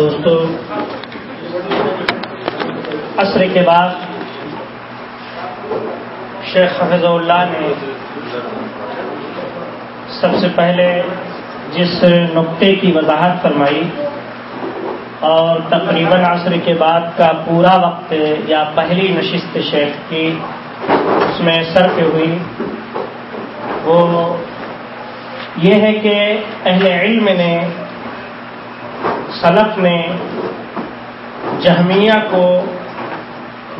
دوستو، عصر کے بعد شیخ حفظ اللہ نے سب سے پہلے جس نقطے کی وضاحت فرمائی اور تقریباً عصر کے بعد کا پورا وقت یا پہلی نشست شیخ کی اس میں سر پہ ہوئی، وہ یہ ہے کہ اہل علم نے سلف نے جہمیہ کو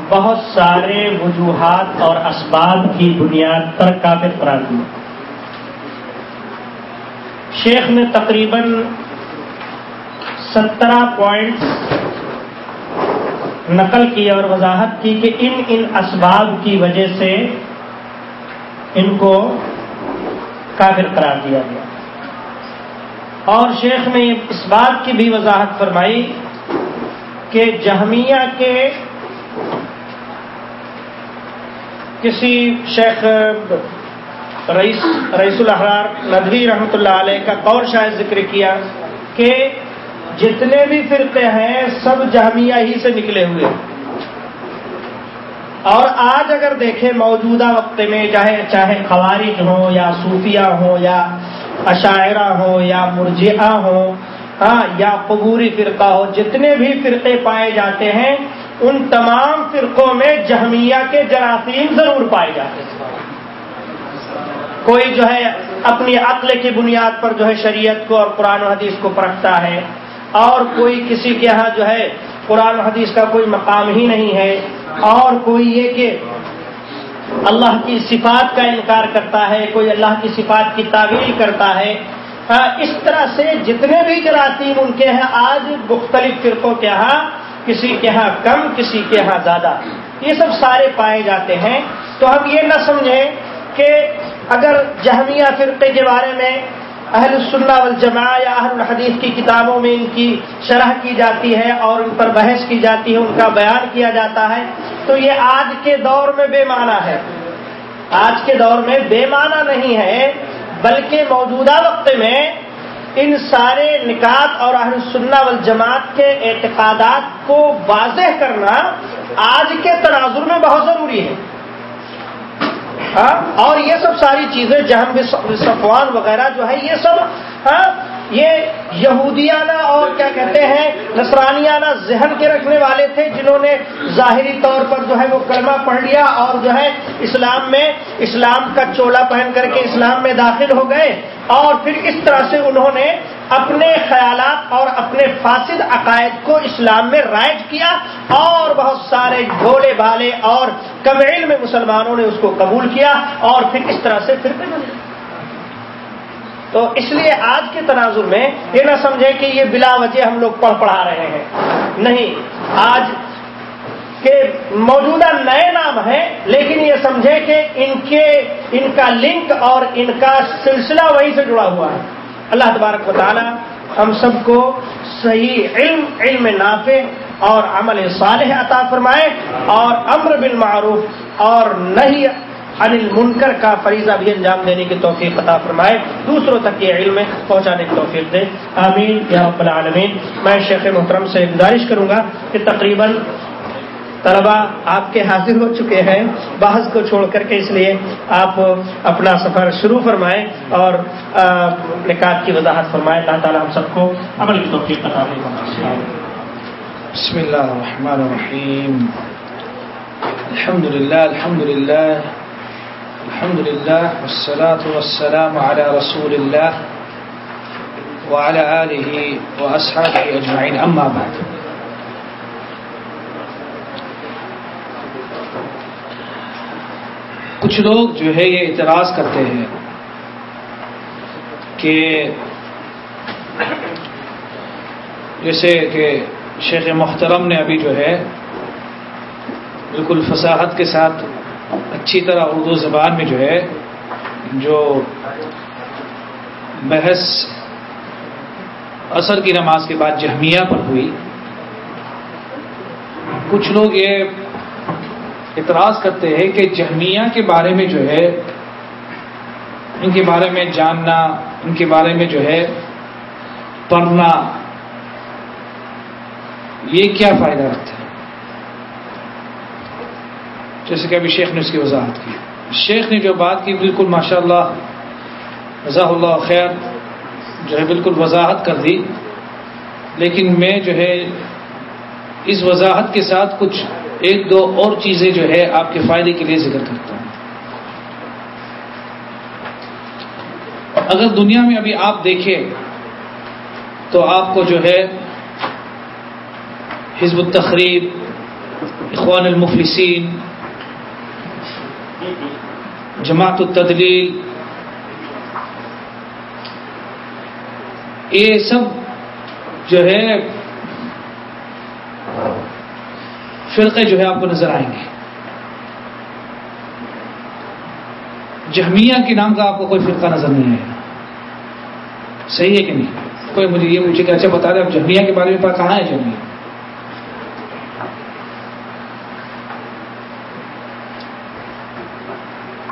بہت سارے وجوہات اور اسباب کی بنیاد پر کافر قرار دیا۔ شیخ نے تقریباً سترہ پوائنٹس نقل کی اور وضاحت کی کہ ان ان اسباب کی وجہ سے ان کو کافر قرار دیا گیا۔ اور شیخ نے اس بات کی بھی وضاحت فرمائی کہ جہمیہ کے کسی شیخ رئیس رئیس الحرار ندوی رحمۃ اللہ علیہ کا قول شاید ذکر کیا کہ جتنے بھی فرقے ہیں سب جہمیہ ہی سے نکلے ہوئے اور آج اگر دیکھیں موجودہ وقت میں چاہے چاہے خوارج ہوں یا صوفیہ ہوں یا عشاعرہ ہوں یا مرجعہ ہوں ہاں یا قبوری فرقہ ہو، جتنے بھی فرقے پائے جاتے ہیں، ان تمام فرقوں میں جہمیہ کے جراثیم ضرور پائے جاتے ہیں۔ کوئی جو ہے اپنی عقل کی بنیاد پر جو ہے شریعت کو اور قرآن و حدیث کو پرکھتا ہے، اور کوئی کسی کے ہاں جو ہے قرآن و حدیث کا کوئی مقام ہی نہیں ہے، اور کوئی یہ کہ اللہ کی صفات کا انکار کرتا ہے، کوئی اللہ کی صفات کی تعویل کرتا ہے۔ ہاں، اس طرح سے جتنے بھی جراثیم ان کے ہیں آج مختلف فرقوں کے ہاں کسی کے ہاں کم، کسی کے ہاں زیادہ، یہ سب سارے پائے جاتے ہیں۔ تو ہم یہ نہ سمجھیں کہ اگر جہمیہ فرقے کے بارے میں اہل السنہ والجماع یا اہل الحدیث کی کتابوں میں ان کی شرح کی جاتی ہے اور ان پر بحث کی جاتی ہے، ان کا بیان کیا جاتا ہے۔ تو یہ آج کے دور میں بے معنی ہے۔ آج کے دور میں بے معنی نہیں ہے، بلکہ موجودہ وقت میں ان سارے نکات اور اہل سننا والجماعت کے اعتقادات کو واضح کرنا آج کے تناظر میں بہت ضروری ہے۔ ہاں؟ اور یہ سب ساری چیزیں جہاں صفوان وغیرہ جو ہے، یہ سب ہاں؟ یہ یہودیانہ اور کیا کہتے ہیں، نصرانیانہ ذہن کے رکھنے والے تھے جنہوں نے ظاہری طور پر جو ہے وہ کلمہ پڑھ لیا اور جو ہے اسلام میں اسلام کا چولا پہن کر کے اسلام میں داخل ہو گئے اور پھر اس طرح سے انہوں نے اپنے خیالات اور اپنے فاسد عقائد کو اسلام میں رائج کیا اور بہت سارے بھولے بھالے اور کم علم مسلمانوں نے اس کو قبول کیا اور پھر اس طرح سے پھر تو اس لیے آج کے تناظر میں یہ نہ سمجھے کہ یہ بلا وجہ ہم لوگ پڑھ پڑھا رہے ہیں۔ نہیں، آج کے موجودہ نئے نام ہیں، لیکن یہ سمجھے کہ ان کے، ان کا لنک اور ان کا سلسلہ وہی سے جڑا ہوا ہے۔ اللہ تبارک و تعالی ہم سب کو صحیح علم علم نافع اور عمل صالح عطا فرمائے اور امر بالمعروف اور نہیں انل منکر کا فریضہ بھی انجام دینے کی توفیق عطا فرمائے۔ دوسروں تک یہ علم پہنچانے کی توفیق دے۔ آمین۔ یا رب العالمین، میں شیخ محترم سے گزارش کروں گا کہ تقریباً طلبا آپ کے حاضر ہو چکے ہیں۔ بحث کو چھوڑ کر کے اس لیے آپ اپنا سفر شروع فرمائیں اور نکات کی وضاحت فرمائیں۔ اللہ تعالیٰ ہم سب کو عمل کی توفیق عطا بسم اللہ الرحمن الرحیم۔ الحمد للہ الحمد للہ الحمد لله والصلاة والسلام على رسول الله وعلى آله وأصحابه أجمعين أما بعد۔ کچھ لوگ جو ہے یہ اعتراض کرتے ہیں کہ جیسے کہ شیخ محترم نے ابھی جو ہے بالکل فصاحت کے ساتھ اچھی طرح اردو زبان میں جو ہے جو بحث اثر کی نماز کے بعد جہمیہ پر ہوئی، کچھ لوگ یہ اعتراض کرتے ہیں کہ جہمیہ کے بارے میں جو ہے، ان کے بارے میں جاننا، ان کے بارے میں جو ہے، پڑھنا، یہ کیا فائدہ رکھتا ہے؟ جیسے کہ ابھی شیخ نے اس کی وضاحت کی۔ شیخ نے جو بات کی، بالکل ماشاء اللہ رضا اللہ خیر، جو ہے بالکل وضاحت کر دی۔ لیکن میں جو ہے، اس وضاحت کے ساتھ کچھ ایک دو اور چیزیں جو ہے آپ کے فائدے کے لیے ذکر کرتا ہوں۔ اگر دنیا میں ابھی آپ دیکھیں تو آپ کو جو ہے حزب التخریب، اخوان المفلسین جماعت التدلیل، یہ سب جو ہے فرقے جو ہے آپ کو نظر آئیں گے۔ جہمیہ کے نام کا آپ کو کوئی فرقہ نظر نہیں آئے گا۔ صحیح ہے کہ نہیں؟ کوئی مجھے یہ پوچھے کہ اچھا بتا دیں آپ جہمیہ کے بارے میں کہاں ہے جہمیہ؟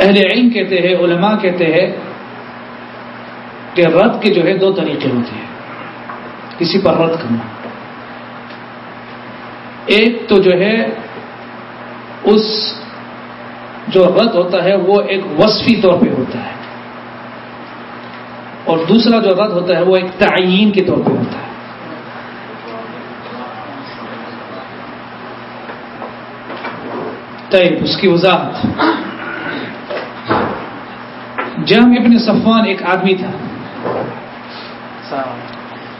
اہل علم کہتے ہیں، علماء کہتے ہیں کہ رد کے جو ہے دو طریقے ہوتے ہیں۔ کسی پر رد کرنا۔ ایک تو جو ہے اس جو رد ہوتا ہے وہ ایک وصفی طور پہ ہوتا ہے۔ اور دوسرا جو رد ہوتا ہے وہ ایک تعین کے طور پہ ہوتا ہے۔ طیب اس کی وضاحت۔ جہم ابن صفوان ایک آدمی تھا۔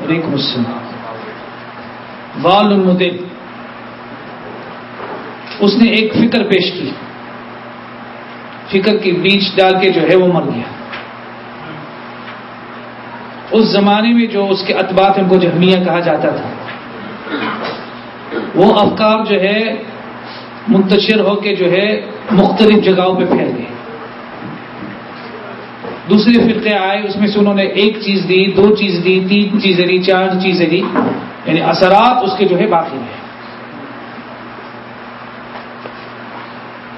وعلیکم السلام۔ وال المدل اس نے ایک فکر پیش کی۔ فکر کی بیچ ڈال کے جو ہے وہ مر گیا۔ اس زمانے میں جو اس کے اطباط ان کو جہمیہ کہا جاتا تھا۔ وہ افکار جو ہے، منتشر ہو کے جو ہے مختلف جگہوں پہ پھیل گئے۔ دوسرے فرقے آئے، اس میں سے انہوں نے ایک چیز دی، دو چیز دی، تین چیزیں دی، چار چیزیں دی یعنی اثرات اس کے جو ہے باقی ہیں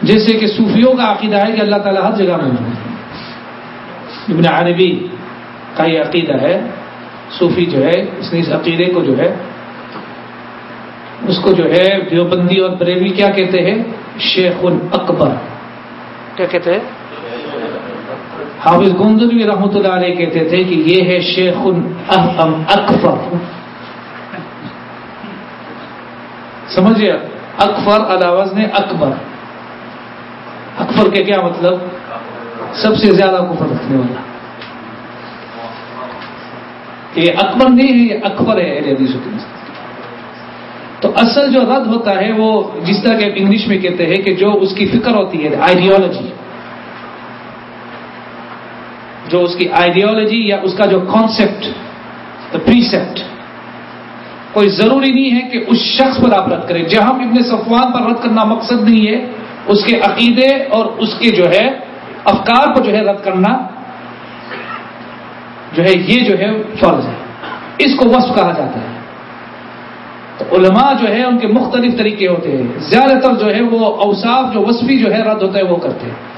جیسے کہ صوفیوں کا عقیدہ ہے کہ اللہ تعالیٰ ہر جگہ موجود ہے۔ ابن عربی کا یہ عقیدہ ہے، صوفی جو ہے، اس نے اس عقیدے کو جو ہے، اس کو جو ہے دیوبندی اور بریوی کیا کہتے ہیں؟ شیخ اکبر۔ کیا کہتے ہیں؟ حافظ گوندلوی رحمۃ اللہ علیہ کہتے تھے کہ یہ ہے شیخ اکفر سمجھے اکفر علاوز نے اکبر۔ اکبر کے کیا مطلب؟ سب سے زیادہ کفر رکھنے والا۔ یہ اکبر نہیں ہے، یہ اکبر ہے کے تو اصل جو رد ہوتا ہے وہ جس طرح کہ انگلش میں کہتے ہیں کہ جو اس کی فکر ہوتی ہے آئیڈیالوجی جو اس کی آئیڈیالوجی یا اس کا جو کانسیپٹ دا پریسپٹ کوئی ضروری نہیں ہے کہ اس شخص پر آپ رد کریں۔ جہاں ابن صفوان پر رد کرنا مقصد نہیں ہے اس کے عقیدے اور اس کے جو ہے افکار کو جو ہے رد کرنا جو ہے یہ جو ہے فرض ہے اس کو وصف کہا جاتا ہے تو علماء جو ہے ان کے مختلف طریقے ہوتے ہیں زیادہ تر جو ہے وہ اوصاف جو وصفی جو ہے رد ہوتا ہے وہ کرتے ہیں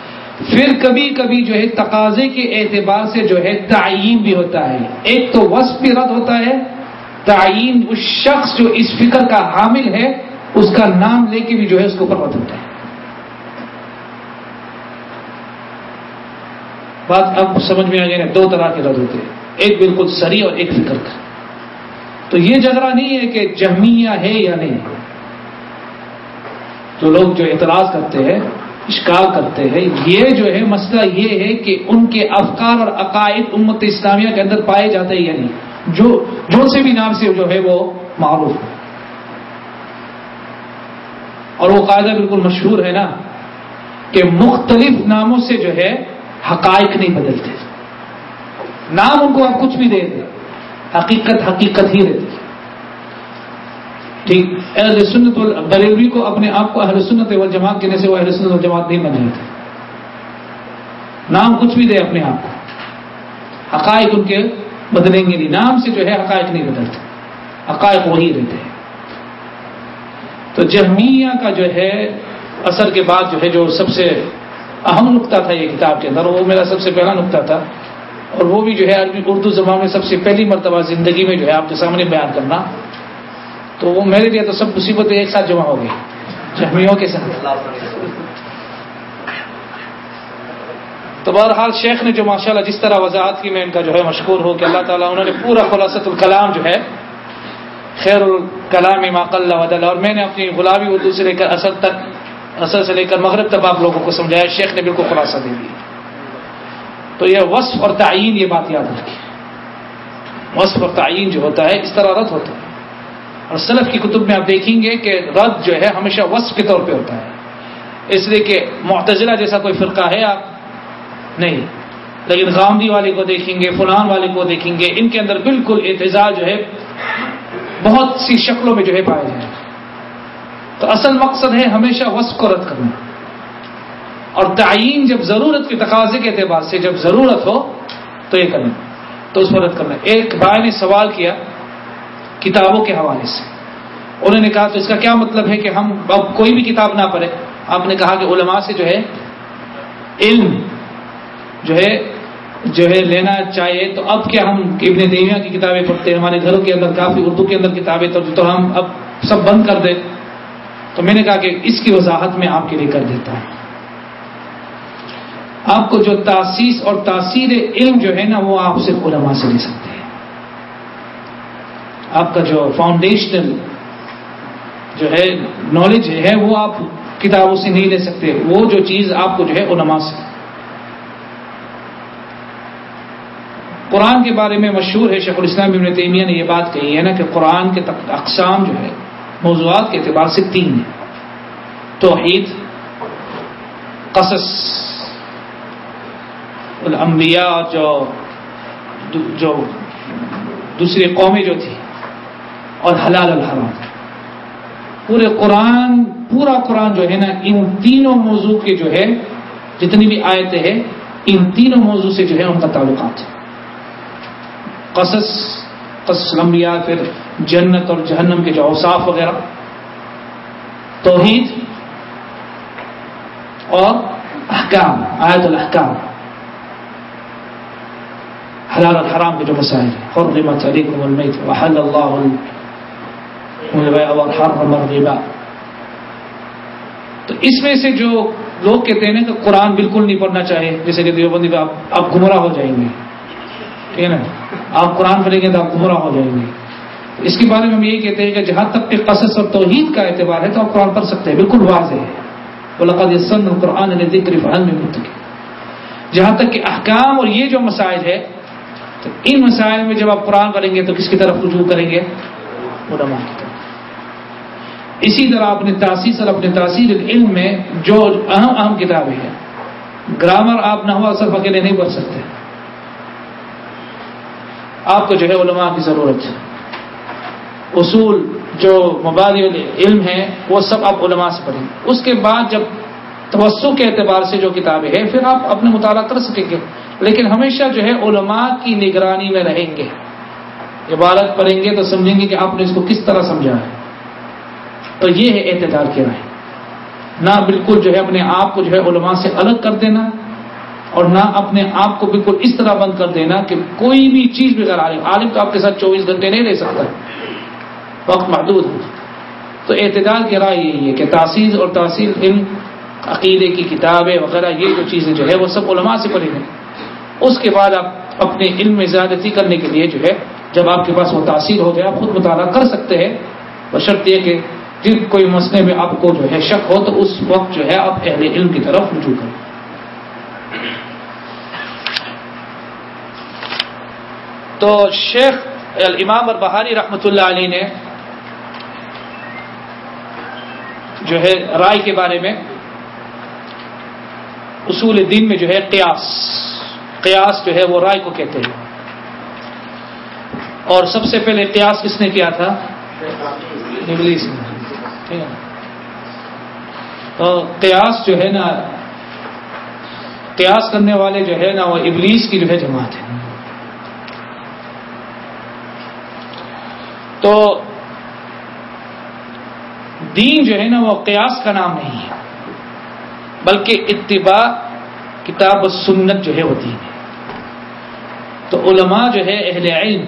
پھر کبھی کبھی جو ہے تقاضے کے اعتبار سے جو ہے تعین بھی ہوتا ہے ایک تو وصف بھی رد ہوتا ہے تعین اس شخص جو اس فکر کا حامل ہے اس کا نام لے کے بھی جو ہے اس کے اوپر رد ہوتا ہے بات اب سمجھ میں آ گئی نا، دو طرح کے رد ہوتے ہیں۔ ایک بالکل سری اور ایک فکر کا۔ تو یہ جھگڑا نہیں ہے کہ جہمیہ ہے یا نہیں۔ تو لوگ جو اعتراض کرتے ہیں، اشکال کرتے ہیں، یہ جو ہے، مسئلہ یہ ہے کہ ان کے افکار اور عقائد امت اسلامیہ کے اندر پائے جاتے ہیں یا نہیں۔ جو جو سے بھی نام سے جو ہے وہ معروف ہے۔ اور وہ قاعدہ بالکل مشہور ہے نا، کہ مختلف ناموں سے جو ہے حقائق نہیں بدلتے۔ نام ان کو آپ کچھ بھی دے دیں۔ حقیقت حقیقت ہی رہتی۔ ٹھیک۔ اہل سنت بریلوی کو اپنے آپ کو اہل سنت والجماعت کہنے سے وہ اہل سنت والجماعت نہیں بن جاتے نام کچھ بھی دے اپنے آپ کو۔ حقائق ان کے بدلیں گے نہیں۔ نام سے جو ہے حقائق نہیں بدلتے۔ حقائق وہی رہتے۔ ہیں تو جہمیہ کا جو ہے اثر کے بعد جو ہے جو سب سے اہم نقطہ تھا یہ کتاب کے اندر وہ میرا سب سے پہلا نقطہ تھا اور وہ بھی جو ہے عربی اردو زبان میں سب سے پہلی مرتبہ زندگی میں جو ہے آپ کے سامنے بیان کرنا۔ تو وہ میرے لیے تو سب مصیبتیں ایک ساتھ جمع ہو گئی۔ اچھا، جہمیوں کے ساتھ تو بہرحال شیخ نے جو ماشاءاللہ جس طرح وضاحت کی، میں ان کا جو ہے مشکور ہو کہ اللہ تعالیٰ انہوں نے پورا خلاصت الکلام جو ہے خیر الکلام ماقل ودل اور میں نے اپنی غلابی اردو سے لے کر اصل تک اصل سے لے کر مغرب تک آپ لوگوں کو سمجھایا، شیخ نے بالکل خلاصہ دے دیا۔ تو یہ وصف اور تعین یہ بات یاد رکھی وصف اور تعین جو ہوتا ہے، اس طرح رد ہوتا ہے۔ اور سلف کی کتب میں آپ دیکھیں گے کہ رد جو ہے ہمیشہ وصف کے طور پہ ہوتا ہے۔ اس لیے کہ معتزلہ جیسا کوئی فرقہ ہے، آپ نہیں۔ لیکن غامدی والے کو دیکھیں گے، فلان والے کو دیکھیں گے، ان کے اندر بالکل اعتزاز جو ہے، بہت سی شکلوں میں جو ہے پائے جائیں تو اصل مقصد ہے ہمیشہ وصف کو رد کرنا۔ اور تعین جب ضرورت کے تقاضے کے اعتبار سے جب ضرورت ہو تو یہ کرنا۔ تو اس پر رد کرنا۔ ایک بھائی نے سوال کیا کتابوں کے حوالے سے۔ انہوں نے کہا تو اس کا کیا مطلب ہے کہ ہم اب کوئی بھی کتاب نہ پڑھے آپ نے کہا کہ علماء سے جو ہے علم جو ہے جو ہے لینا چاہیے۔ تو اب کیا ہم ابن دیویا کی کتابیں پڑھتے ہیں؟ ہمارے گھروں کے اندر کافی اردو کے اندر کتابیں تو تو ہم اب سب بند کر دیں۔ تو میں نے کہا کہ اس کی وضاحت میں آپ کے لیے کر دیتا ہوں۔ آپ کو جو تاسیس اور تاثیر علم جو ہے نا وہ آپ صرف علماء سے لے سکتے ہیں۔ آپ کا جو فاؤنڈیشنل جو ہے نالج ہے وہ آپ کتابوں سے نہیں لے سکتے، وہ جو چیز آپ کو جو ہے علماء سے۔ قرآن کے بارے میں مشہور ہے شیخ الاسلام ابن تیمیہ نے یہ بات کہی ہے نا کہ قرآن کے اقسام جو ہے موضوعات کے اعتبار سے تین ہیں۔ توحید، قصص، الانبیاء جو جو دوسری قومیں جو تھی اور حلال الحرام پورے قرآن، پورا قرآن جو ہے نا، ان تینوں موضوع کے جو ہے، جتنی بھی آیتیں ہیں، ان تینوں موضوع سے جو ہے، ان کا تعلقات قصص قصص پھر جنت اور جہنم کے جو اوصاف وغیرہ۔ توحید اور احکام، آیت الحکام حلال الحرام کے جو مسائل۔ حرمت علیکم المیت وحل اللہ حرم الربا۔ تو اس میں سے جو لوگ کہتے ہیں کہ قرآن بالکل نہیں پڑھنا چاہیے، جیسے کہ دیوبندی آپ گمراہ ہو جائیں گے۔ ٹھیک ہے نا؟ آپ قرآن پڑھیں گے تو آپ گمراہ ہو جائیں گے۔ اس کے بارے میں ہم یہی کہتے ہیں کہ جہاں تک کہ قصص اور توحید کا اعتبار ہے تو آپ قرآن پڑھ سکتے ہیں، بالکل واضح ہے۔ بلقد سن قرآن ذکر فہن میں متقی جہاں تک کہ احکام اور یہ جو مسائل ہے تو ان مسائل میں جب آپ قرآن پڑھیں گے تو کس کی طرف رجوع کریں گے؟ علماء کی طرف۔ اسی طرح اپنے تاثیر اور اپنے تاثیر علم میں جو اہم اہم کتابیں ہیں، گرامر آپ نہ ہوا صرف اکیلے نہیں پڑھ سکتے۔ آپ کو جو ہے علماء کی ضرورت ہے۔ اصول جو مبادی علم ہیں، وہ سب آپ علماء سے پڑھیں۔ اس کے بعد جب توسع کے اعتبار سے جو کتابیں ہیں، پھر آپ اپنے مطالعہ کر سکیں گے۔ لیکن ہمیشہ جو ہے علماء کی نگرانی میں رہیں گے۔ عبارت پڑھیں گے تو سمجھیں گے کہ آپ نے اس کو کس طرح سمجھا ہے۔ تو یہ ہے اعتدار کی رائے۔ نہ بالکل جو ہے اپنے آپ کو جو ہے علماء سے الگ کر دینا اور نہ اپنے آپ کو بالکل اس طرح بند کر دینا کہ کوئی بھی چیز بغیر عالم عالم تو آپ کے ساتھ چوبیس گھنٹے نہیں رہ سکتا۔ وقت محدود ہو تو اعتدال کی رائے یہی ہے کہ تاثیر اور تاثیر علم، عقیدے کی کتابیں وغیرہ، یہ جو چیزیں جو ہے وہ سب علماء سے پڑھی گئی اس کے بعد آپ اپنے علم میں زیادتی کرنے کے لیے جو ہے، جب آپ کے پاس وہ تاثیر ہو جائے، آپ خود مطالعہ کر سکتے ہیں۔ بشرط یہ کہ جن کوئی مسئلے میں آپ کو جو ہے شک ہو، تو اس وقت جو ہے آپ اہل علم کی طرف رجوع کریں۔ تو شیخ الامام اور بہاری رحمۃ اللہ علیہ نے جو ہے رائے کے بارے میں اصول دین میں جو ہے قیاس قیاس جو ہے وہ رائے کو کہتے ہیں۔ اور سب سے پہلے قیاس کس نے کیا تھا؟ انگلش نے۔ تو قیاس جو ہے نا، قیاس کرنے والے جو ہے نا وہ ابلیس کی جو ہے جماعت ہے۔ تو دین جو ہے نا وہ قیاس کا نام نہیں ہے، بلکہ اتباع کتاب و سنت جو ہے وہ دین ہے۔ تو علماء جو ہے، اہل علم،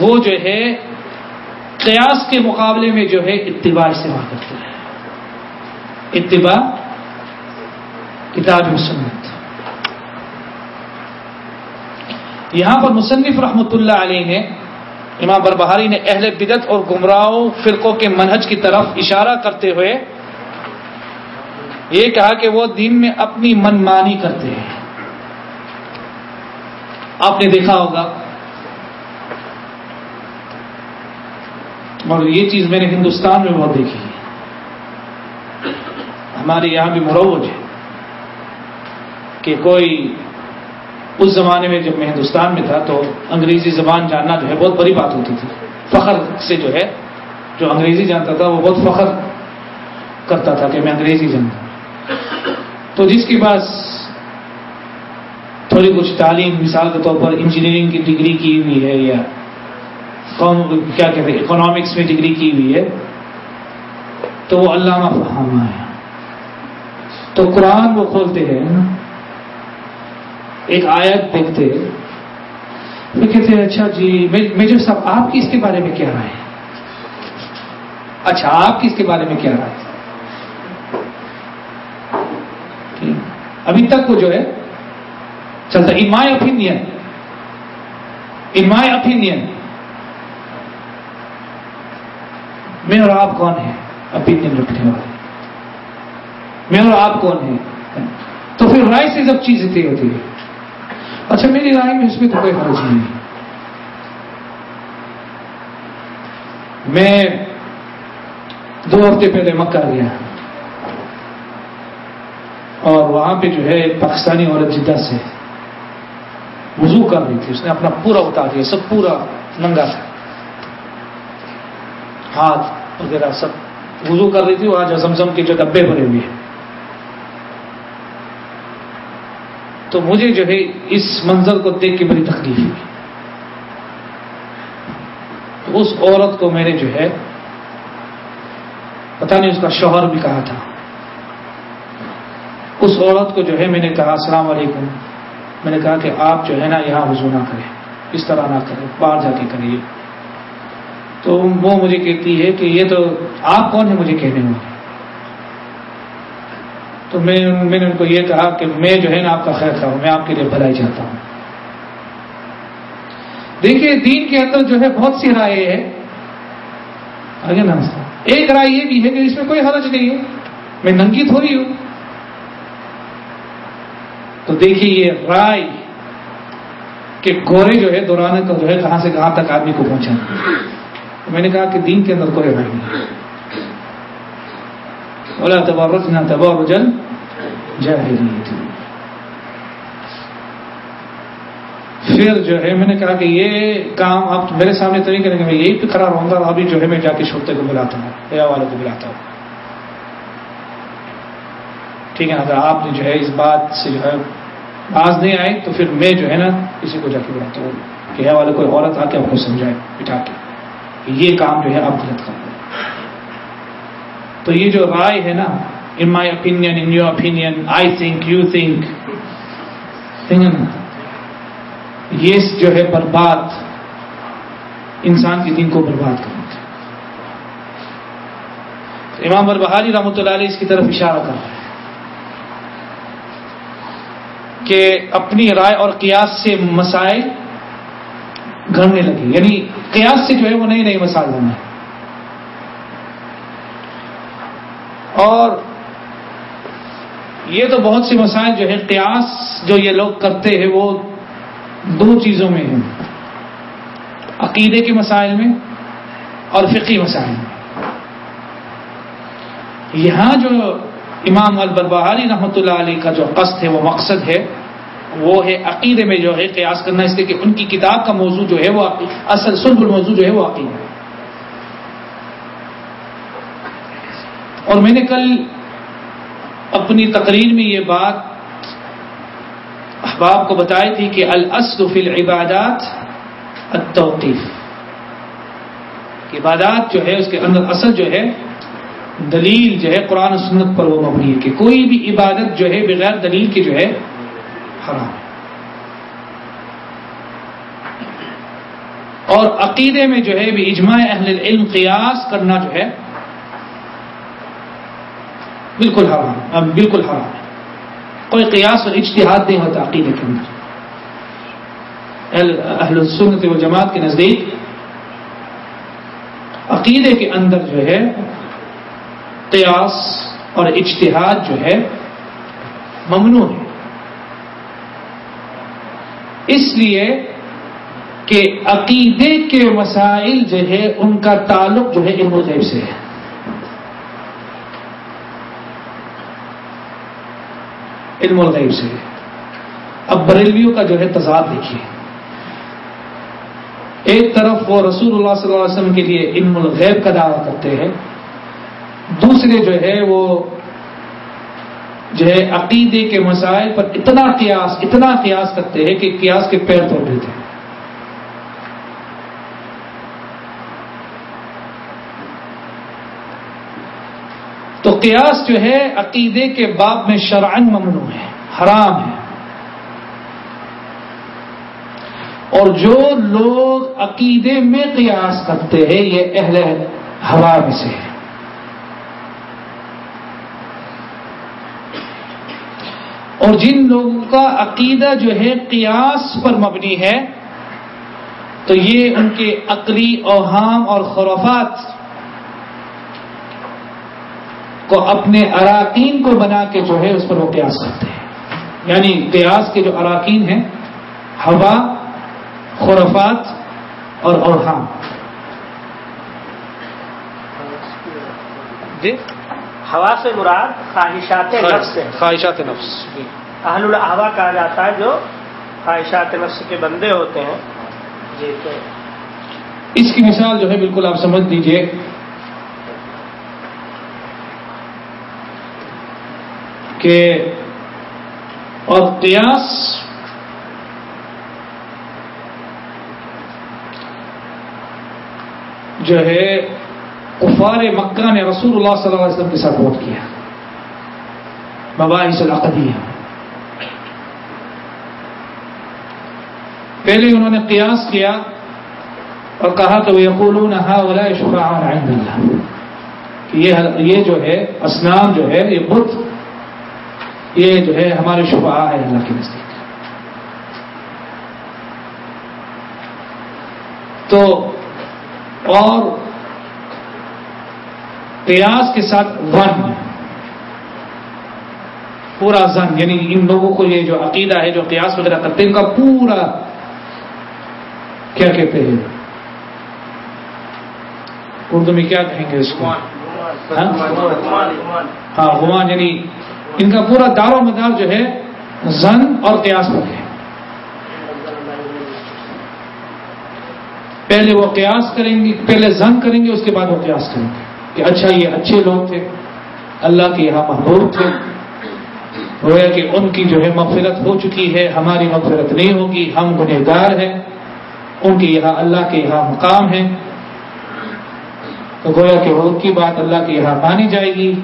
وہ جو ہے قیاس کے مقابلے میں جو ہے اتباع استعمال کرتے ہیں۔ اتباع کتاب سنت۔ یہاں پر مصنف رحمۃ اللہ علیہ نے امام بربہاری نے اہل بدت اور گمراہ فرقوں کے منہج کی طرف اشارہ کرتے ہوئے یہ کہا کہ وہ دین میں اپنی من مانی کرتے ہیں۔ آپ نے دیکھا ہوگا۔ اور یہ چیز میں نے ہندوستان میں بہت دیکھی۔ ہے ہمارے یہاں بھی مروج ہے کہ کوئی اس زمانے میں جب میں ہندوستان میں تھا تو انگریزی زبان جاننا جو ہے بہت بڑی بات ہوتی تھی۔ فخر سے جو ہے، جو انگریزی جانتا تھا وہ بہت فخر کرتا تھا کہ میں انگریزی جانتا۔ تو جس کے پاس تھوڑی کچھ تعلیم، مثال کے طور پر انجینئرنگ کی ڈگری کی ہوئی ہے یا کیا کہتے ہیں، اکنامکس میں ڈگری کی ہوئی ہے، تو وہ علامہ فہامہ ہے۔ تو قرآن وہ کھولتے ہیں ایک آیت دیکھتے وہ کہتے ہیں اچھا جی میجر صاحب آپ کی اس کے بارے میں کیا رائے ہے؟ اچھا آپ کی اس کے بارے میں کیا رائے ابھی تک وہ جو ہے، چلتا ان my opinion in my open میں اور آپ کون ہیں؟ اوپین رکھنے والے۔ میں اور آپ کون ہیں؟ تو پھر رائے سے سب چیزیں طے ہوتی ہے اچھا میری رائے میں اس میں تو کوئی حرض نہیں میں دو ہفتے پہلے مکہ گیا۔ اور وہاں پہ جو ہے پاکستانی عورت جدہ سے وضو کر رہی تھی۔ اس نے اپنا پورا اتار دیا، سب پورا ننگا تھا۔ ہاتھ وغیرہ سب وضو کر رہی تھی۔ وہاں جو زمزم کے جو ڈبے بنے ہوئے ہیں۔ تو مجھے جو ہے اس منظر کو دیکھ کے بڑی تکلیف ہوئی۔ اس عورت کو میں نے جو ہے پتا نہیں اس کا شوہر بھی کہا تھا۔ اس عورت کو جو ہے میں نے کہا، السلام علیکم۔ میں نے کہا کہ آپ جو ہے نا یہاں وضو نہ کریں، اس طرح نہ کریں، باہر جا کے کریے تو وہ مجھے کہتی ہے کہ یہ تو آپ کون ہیں مجھے کہنے والے؟ تو میں میں نے ان کو یہ کہا کہ میں جو ہے نا آپ کا خیر خواہ ہوں، میں آپ کے لیے بھلائی چاہتا ہوں۔ دیکھیے، دین کے اندر جو ہے بہت سی رائے ہے۔ آگے نا ایک رائے یہ بھی ہے کہ اس میں کوئی حرج نہیں ہے۔ میں ننگی تھوڑی ہوں۔ تو دیکھیے، یہ رائے کہ گورے جو ہے دوران کا جو ہے کہاں سے کہاں تک آدمی کو پہنچا میں نے کہا کہ دین کے اندر کوئی رائے نہیں بولا تبارجنا تبارجا جاہلیت پھر جو ہے، میں نے کہا کہ یہ کام آپ میرے سامنے تو نہیں کریں گے، میں یہی پہ قرار ہوں گا اور ابھی جو ہے، میں جا کے شوتے کو بلاتا ہوں حیا والے کو بلاتا ہوں۔ ٹھیک ہے نا اگر آپ نے جو ہے، اس بات سے جو ہے، باز نہیں آئے، تو پھر میں جو ہے نا کسی کو جا کے بلاتا ہوں۔ کہ حیا والے، کوئی عورت آ کے آپ کو سمجھائے، بٹھا کے یہ کام جو ہے، آپ غلط کر تو یہ جو رائے ہے نا in my opinion in your opinion I think you think نا، یہ جو ہے برباد، انسان کے دین کو برباد کرنا امام بربہاری رحمۃ اللہ علیہ اس کی طرف اشارہ کر رہا ہے کہ اپنی رائے اور قیاس سے مسائل گھڑنے لگے یعنی قیاس سے جو ہے وہ نئے نئے مسائل بنے اور یہ تو بہت سے مسائل جو ہے قیاس جو یہ لوگ کرتے ہیں، وہ دو چیزوں میں ہیں۔ عقیدے کے مسائل میں اور فقی مسائل میں۔ یہاں جو امام البربہاری رحمۃ اللہ علیہ کا جو قصد ہے، وہ مقصد ہے، وہ ہے عقیدے میں جو ہے، قیاس کرنا۔ اس لیے کہ ان کی کتاب کا موضوع جو ہے، وہ اصل سلب الموضوع جو ہے، وہ عقیدہ۔ ہے اور میں نے کل اپنی تقریر میں یہ بات احباب کو بتائی تھی کہ الاصل فی العبادات التوقیف۔ عبادات جو ہے، اس کے اندر اصل جو ہے، دلیل جو ہے قرآن و سنت پر وہ مبنی ہے کہ کوئی بھی عبادت جو ہے بغیر دلیل کے جو ہے حرام۔ اور عقیدے میں جو ہے، بھی اجماع اہل علم قیاس کرنا جو ہے بالکل حرام ہاں، بالکل حرام۔ کوئی قیاس اور اجتہاد نہیں ہوتا عقیدے کے اندر۔ اہل سنت و جماعت کے نزدیک عقیدے کے اندر جو ہے، قیاس اور اجتہاد جو ہے، ممنوع ہے۔ اس لیے کہ عقیدے کے مسائل جو ہے، ان کا تعلق جو ہے، علم الغیب سے ہے۔ علم الغیب سے۔ اب بریلویوں کا جو ہے تضاد دیکھیے۔ ایک طرف وہ رسول اللہ صلی اللہ علیہ وسلم کے لیے علم الغیب کا دعویٰ کرتے ہیں۔ دوسرے جو ہے وہ جو ہے عقیدے کے مسائل پر اتنا قیاس اتنا قیاس کرتے ہیں کہ قیاس کے پیر توڑ دیتے ہیں۔ قیاس جو ہے عقیدے کے باب میں شرعن ممنوع ہے، حرام ہے۔ اور جو لوگ عقیدے میں قیاس کرتے ہیں، یہ اہل ہوا میں سے ہے اور جن لوگوں کا عقیدہ جو ہے قیاس پر مبنی ہے، تو یہ ان کے عقلی اوہام اور خرافات کو اپنے اراکین کو بنا کے جو ہے اس پر وہ قیاس کرتے ہیں۔ یعنی قیاس کے جو اراکین ہیں ہوا خرافات اور اوہام۔ جی؟ ہوا سے مراد خواہشات نفس سے خواہشات نفس جی۔ اہل الحوا کہا جاتا ہے جو خواہشات نفس کے بندے ہوتے ہیں۔ جی تو اس کی مثال جو ہے بالکل آپ سمجھ لیجیے۔ کہ اور قیاس جو ہے کفار مکہ نے رسول اللہ صلی اللہ علیہ وسلم کے ساتھ ووٹ کیا مباحث العقدیہ۔ پہلے انہوں نے قیاس کیا اور کہا تو یقولون هؤلاء شفعاء عند اللہ۔ کہ یہ یہ جو ہے اسنام جو ہے، یہ بت یہ جو ہے ہمارے شفعاء ہے اللہ کے نزدیک تو اور قیاس کے ساتھ ون پورا زن یعنی ان لوگوں کو یہ جو عقیدہ ہے، جو قیاس وغیرہ کرتے ہیں، ان کا پورا کیا کہتے ہیں؟ اردو میں کیا کہیں گے اس کو؟ ہاں؟, ہاں، غمان ہاں، یعنی ان کا پورا دار و مدار جو ہے، زن اور قیاس پر ہے۔ پہلے وہ قیاس کریں گے پہلے زن کریں گے، اس کے بعد وہ قیاس کریں گے۔ کہ اچھا یہ اچھے لوگ تھے، اللہ کے یہاں محبوب تھے۔ گویا کہ ان کی جو ہے مغفرت ہو چکی ہے، ہماری مغفرت نہیں ہوگی، ہم گنہ گار ہیں۔ ان کے یہاں اللہ کے یہاں مقام ہے۔ تو گویا کہ ان کی بات اللہ کے یہاں مانی جائے گی۔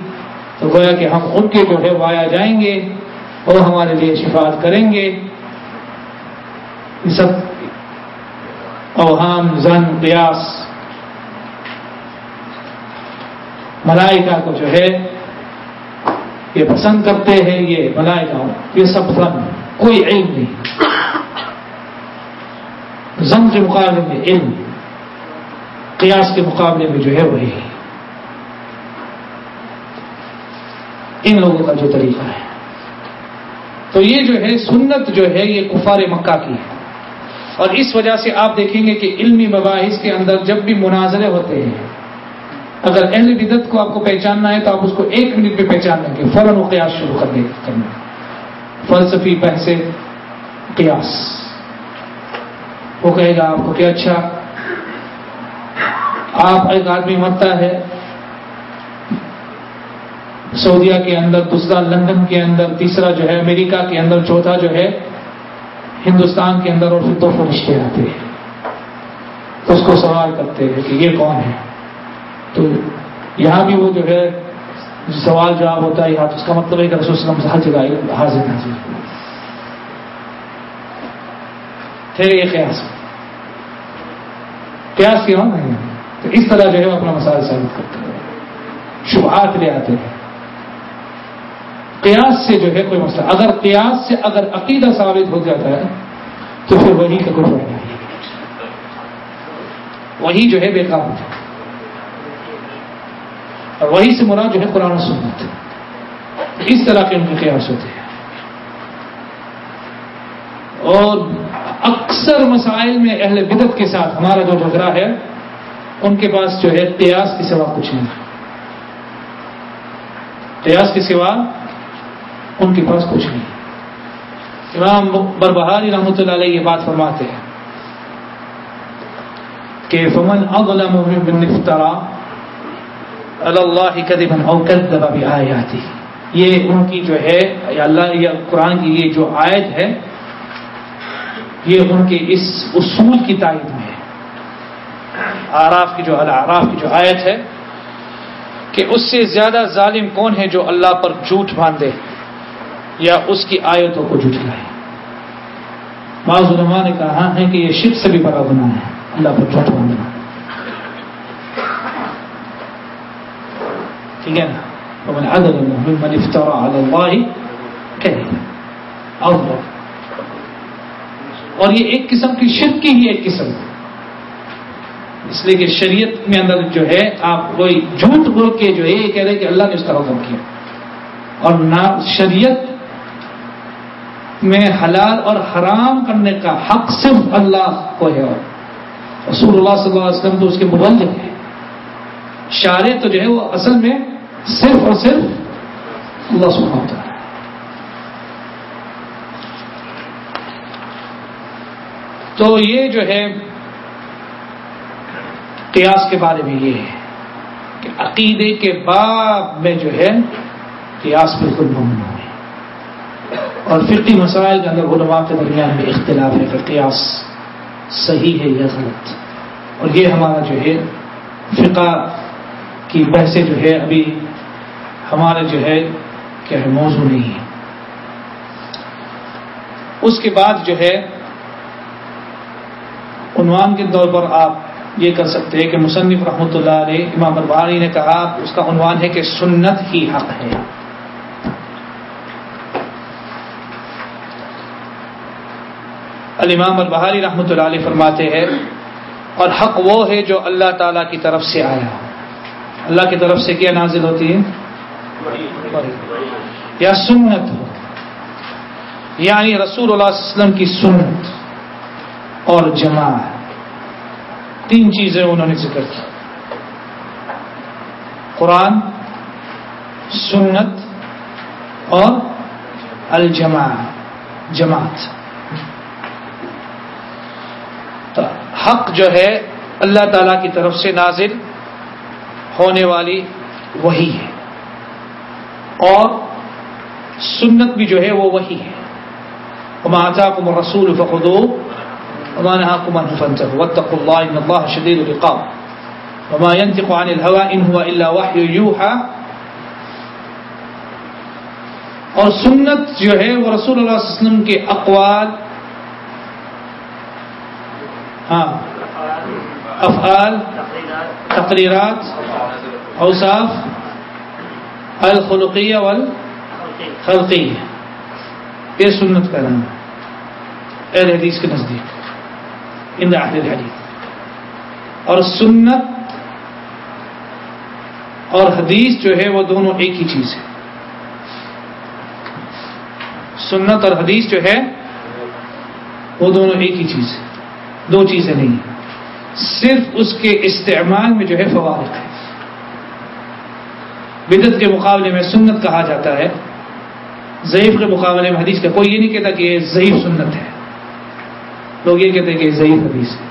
تو گویا کہ ہم ان کے جو ہے وایا جائیں گے اور ہمارے لیے شفاعت کریں گے۔ یہ سب اوہام، زن، قیاس، ملائکہ کو جو ہے یہ پسند کرتے ہیں، یہ ملائکہ یہ سب زن، کوئی علم نہیں۔ زن کے مقابلے میں علم، قیاس کے مقابلے میں جو ہے وہی ہے۔ ان لوگوں کا جو طریقہ ہے۔ تو یہ جو ہے سنت جو ہے یہ کفار مکہ کی ہے۔ اور اس وجہ سے آپ دیکھیں گے کہ علمی مباحث کے اندر جب بھی مناظرے ہوتے ہیں، اگر اہل بدت کو آپ کو پہچاننا ہے تو آپ اس کو ایک منٹ میں پہچان لیں گے، فوراً قیاس شروع کر دیں کرنا فلسفی بحث قیاس۔ وہ کہے گا آپ کو کہ اچھا آپ ایک آدمی مرتا ہے سعودیہ کے اندر، دوسرا لندن کے اندر، تیسرا جو ہے امریکہ کے اندر، چوتھا جو ہے ہندوستان کے اندر اور پھر دو فرشتے آتے ہیں۔ تو اس کو سوال کرتے ہیں کہ یہ کون ہے؟ تو یہاں بھی وہ جو ہے سوال جواب ہوتا ہے، یہاں تو اس کا مطلب ہے کہ رسول وسلم ہر جگہ حاضر حاضر پھر یہ قیاس۔ قیاس کیا نہیں تو اس طرح جو ہے وہ اپنا مسائل ثابت کرتے ہیں۔ شبہات لے آتے ہیں۔ قیاس سے جو ہے کوئی مسئلہ، اگر قیاس سے اگر عقیدہ ثابت ہو جاتا ہے، تو پھر وہی کا کوئی فائدہ نہیں وہی جو ہے بیکار ہوتا ہے اور وہی سے مراد جو ہے قرآن و سنت۔ اس طرح کے ان کے قیاس ہوتے ہیں۔ اور اکثر مسائل میں اہل بدت کے ساتھ ہمارا جو جھگڑا ہے، ان کے پاس جو ہے قیاس کے سوا کچھ نہیں۔ قیاس کے سوا ان کے پاس کچھ نہیں۔ امام بربہاری رحمۃ اللہ علیہ یہ بات فرماتے ہیں کہ فمن اظلم من افترا اللہ کذبا او کذب بآیاتی۔ یہ ان کی جو ہے، یا اللہ یا قرآن کی یہ جو آیت ہے، یہ ان کے اس اصول کی تائید میں ہے۔ آراف کی جو العراف کی جو آیت ہے کہ اس سے زیادہ ظالم کون ہے جو اللہ پر جھوٹ باندھے۔ یا اس کی آیتوں کو جھٹلائے۔ بعض علماء نے کہا ہے کہ یہ شرک سے بھی بڑا گناہ ہے۔ اللہ پر جھوٹ باندھنا ٹھیک ہے نا؟ ومن عدل ممن افترى على الله كذبا اور یہ ایک قسم کی شرک کی ہی ایک قسم۔ اس لیے کہ شریعت میں اندر جو ہے، آپ کوئی جھوٹ بول کے جو ہے، یہ کہہ رہے کہ اللہ نے اس کا حکم کیا۔ اور نہ شریعت میں حلال اور حرام کرنے کا حق صرف اللہ کو ہے۔ اور رسول اللہ صلی اللہ علیہ وسلم تو اس کے مبلغ ہے شارے تو جو ہے وہ اصل میں صرف اور صرف اللہ سبحانہ ہوتا ہے تو یہ جو ہے قیاس کے بارے میں یہ ہے کہ عقیدے کے باب میں جو ہے قیاس بالکل ممنوع۔ ہے اور فقی مسائل کے اندر علماء کے درمیان میں اختلاف ہے کہ قیاس صحیح ہے یا غلط۔ اور یہ ہمارا جو ہے فقہ کی بحثیں جو ہے ابھی ہمارے جو ہے کیا ہے موضوع نہیں ہے۔ اس کے بعد جو ہے عنوان کے طور پر آپ یہ کر سکتے ہیں کہ مصنف رحمۃ اللہ علیہ امام الباری نے کہا، اس کا عنوان ہے کہ سنت ہی حق ہے۔ الامام البہاری رحمۃ اللہ علیہ فرماتے ہیں، اور حق وہ ہے جو اللہ تعالی کی طرف سے آیا۔ اللہ کی طرف سے کیا نازل ہوتی ہے؟ یا سنت ہو۔ یعنی رسول اللہ علیہ وسلم کی سنت اور جماع تین چیزیں انہوں نے ذکر کی۔ قرآن، سنت اور الجماع جماعت۔ حق جو ہے اللہ تعالی کی طرف سے نازل ہونے والی وہی ہے۔ اور سنت بھی جو ہے وہ وہی ہے۔ آتاكم الرسول فخذوه وما نهاكم عنه فانتهوا واتقوا الله ان الله شديد العقاب۔ وما ينطق عن الهوى ان هو الا وحي يوحى۔ اور سنت جو ہے وہ رسول اللہ صلی اللہ علیہ وسلم کے اقوال ہاں۔ افعال، تقریرات، اوصاف، الخلقیہ والخلقیہ۔ یہ سنت کا نام ہے اہل حدیث کے نزدیک۔ ان اہل الحدیث۔ اور سنت اور حدیث جو ہے وہ دونوں ایک ہی چیز ہے۔ سنت اور حدیث جو ہے وہ دونوں ایک ہی چیز ہے۔ دو چیزیں نہیں صرف اس کے استعمال میں جو ہے فوارق ہے بدت کے مقابلے میں سنت کہا جاتا ہے۔ ضعیف کے مقابلے میں حدیث کا کوئی یہ نہیں کہتا کہ یہ ضعیف سنت ہے۔ لوگ یہ کہتے ہیں کہ یہ ضعیف حدیث ہے۔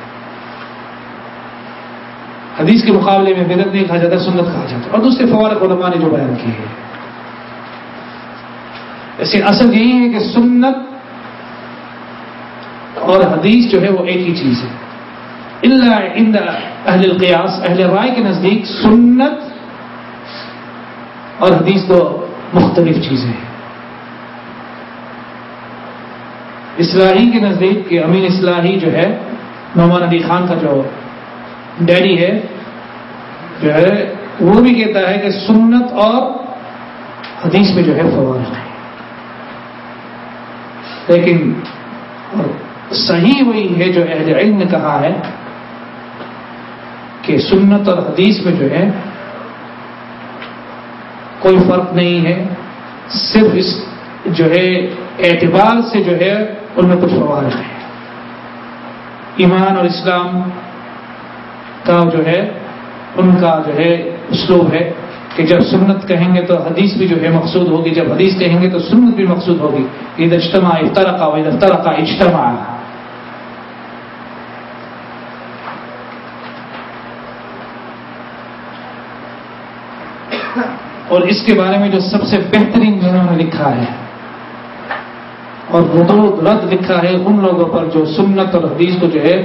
حدیث کے مقابلے میں بدت نہیں کہا جاتا، سنت کہا جاتا اور دوسرے فوارق علماء نے جو بیان کی ہے ایسے اصل یہی ہے کہ سنت اور حدیث جو ہے وہ ایک ہی چیز ہے۔ اللہ اہل القیاس، اہل رائے کے نزدیک سنت اور حدیث تو مختلف چیزیں ہیں۔ اصلاحی کے نزدیک کہ امین اصلاحی جو ہے نعمان علی خان کا جو ڈیڈی ہے، جو ہے، وہ بھی کہتا ہے کہ سنت اور حدیث میں جو ہے فوارق ہے۔ لیکن صحیح وہی ہے جو اہل علم نے کہا ہے کہ سنت اور حدیث میں جو ہے کوئی فرق نہیں ہے، صرف اس جو ہے اعتبار سے جو ہے ان میں کچھ فوارق ہے ایمان اور اسلام کا جو ہے، ان کا جو ہے اسلوب ہے کہ جب سنت کہیں گے تو حدیث بھی جو ہے مقصود ہوگی، جب حدیث کہیں گے تو سنت بھی مقصود ہوگی۔ عید اجتماع افطرقہ عید افترقہ اجتماع اور اس کے بارے میں جو سب سے بہترین جنہوں نے لکھا ہے، اور ردود رد لکھا ہے ان لوگوں پر جو سنت اور حدیث کو جو ہے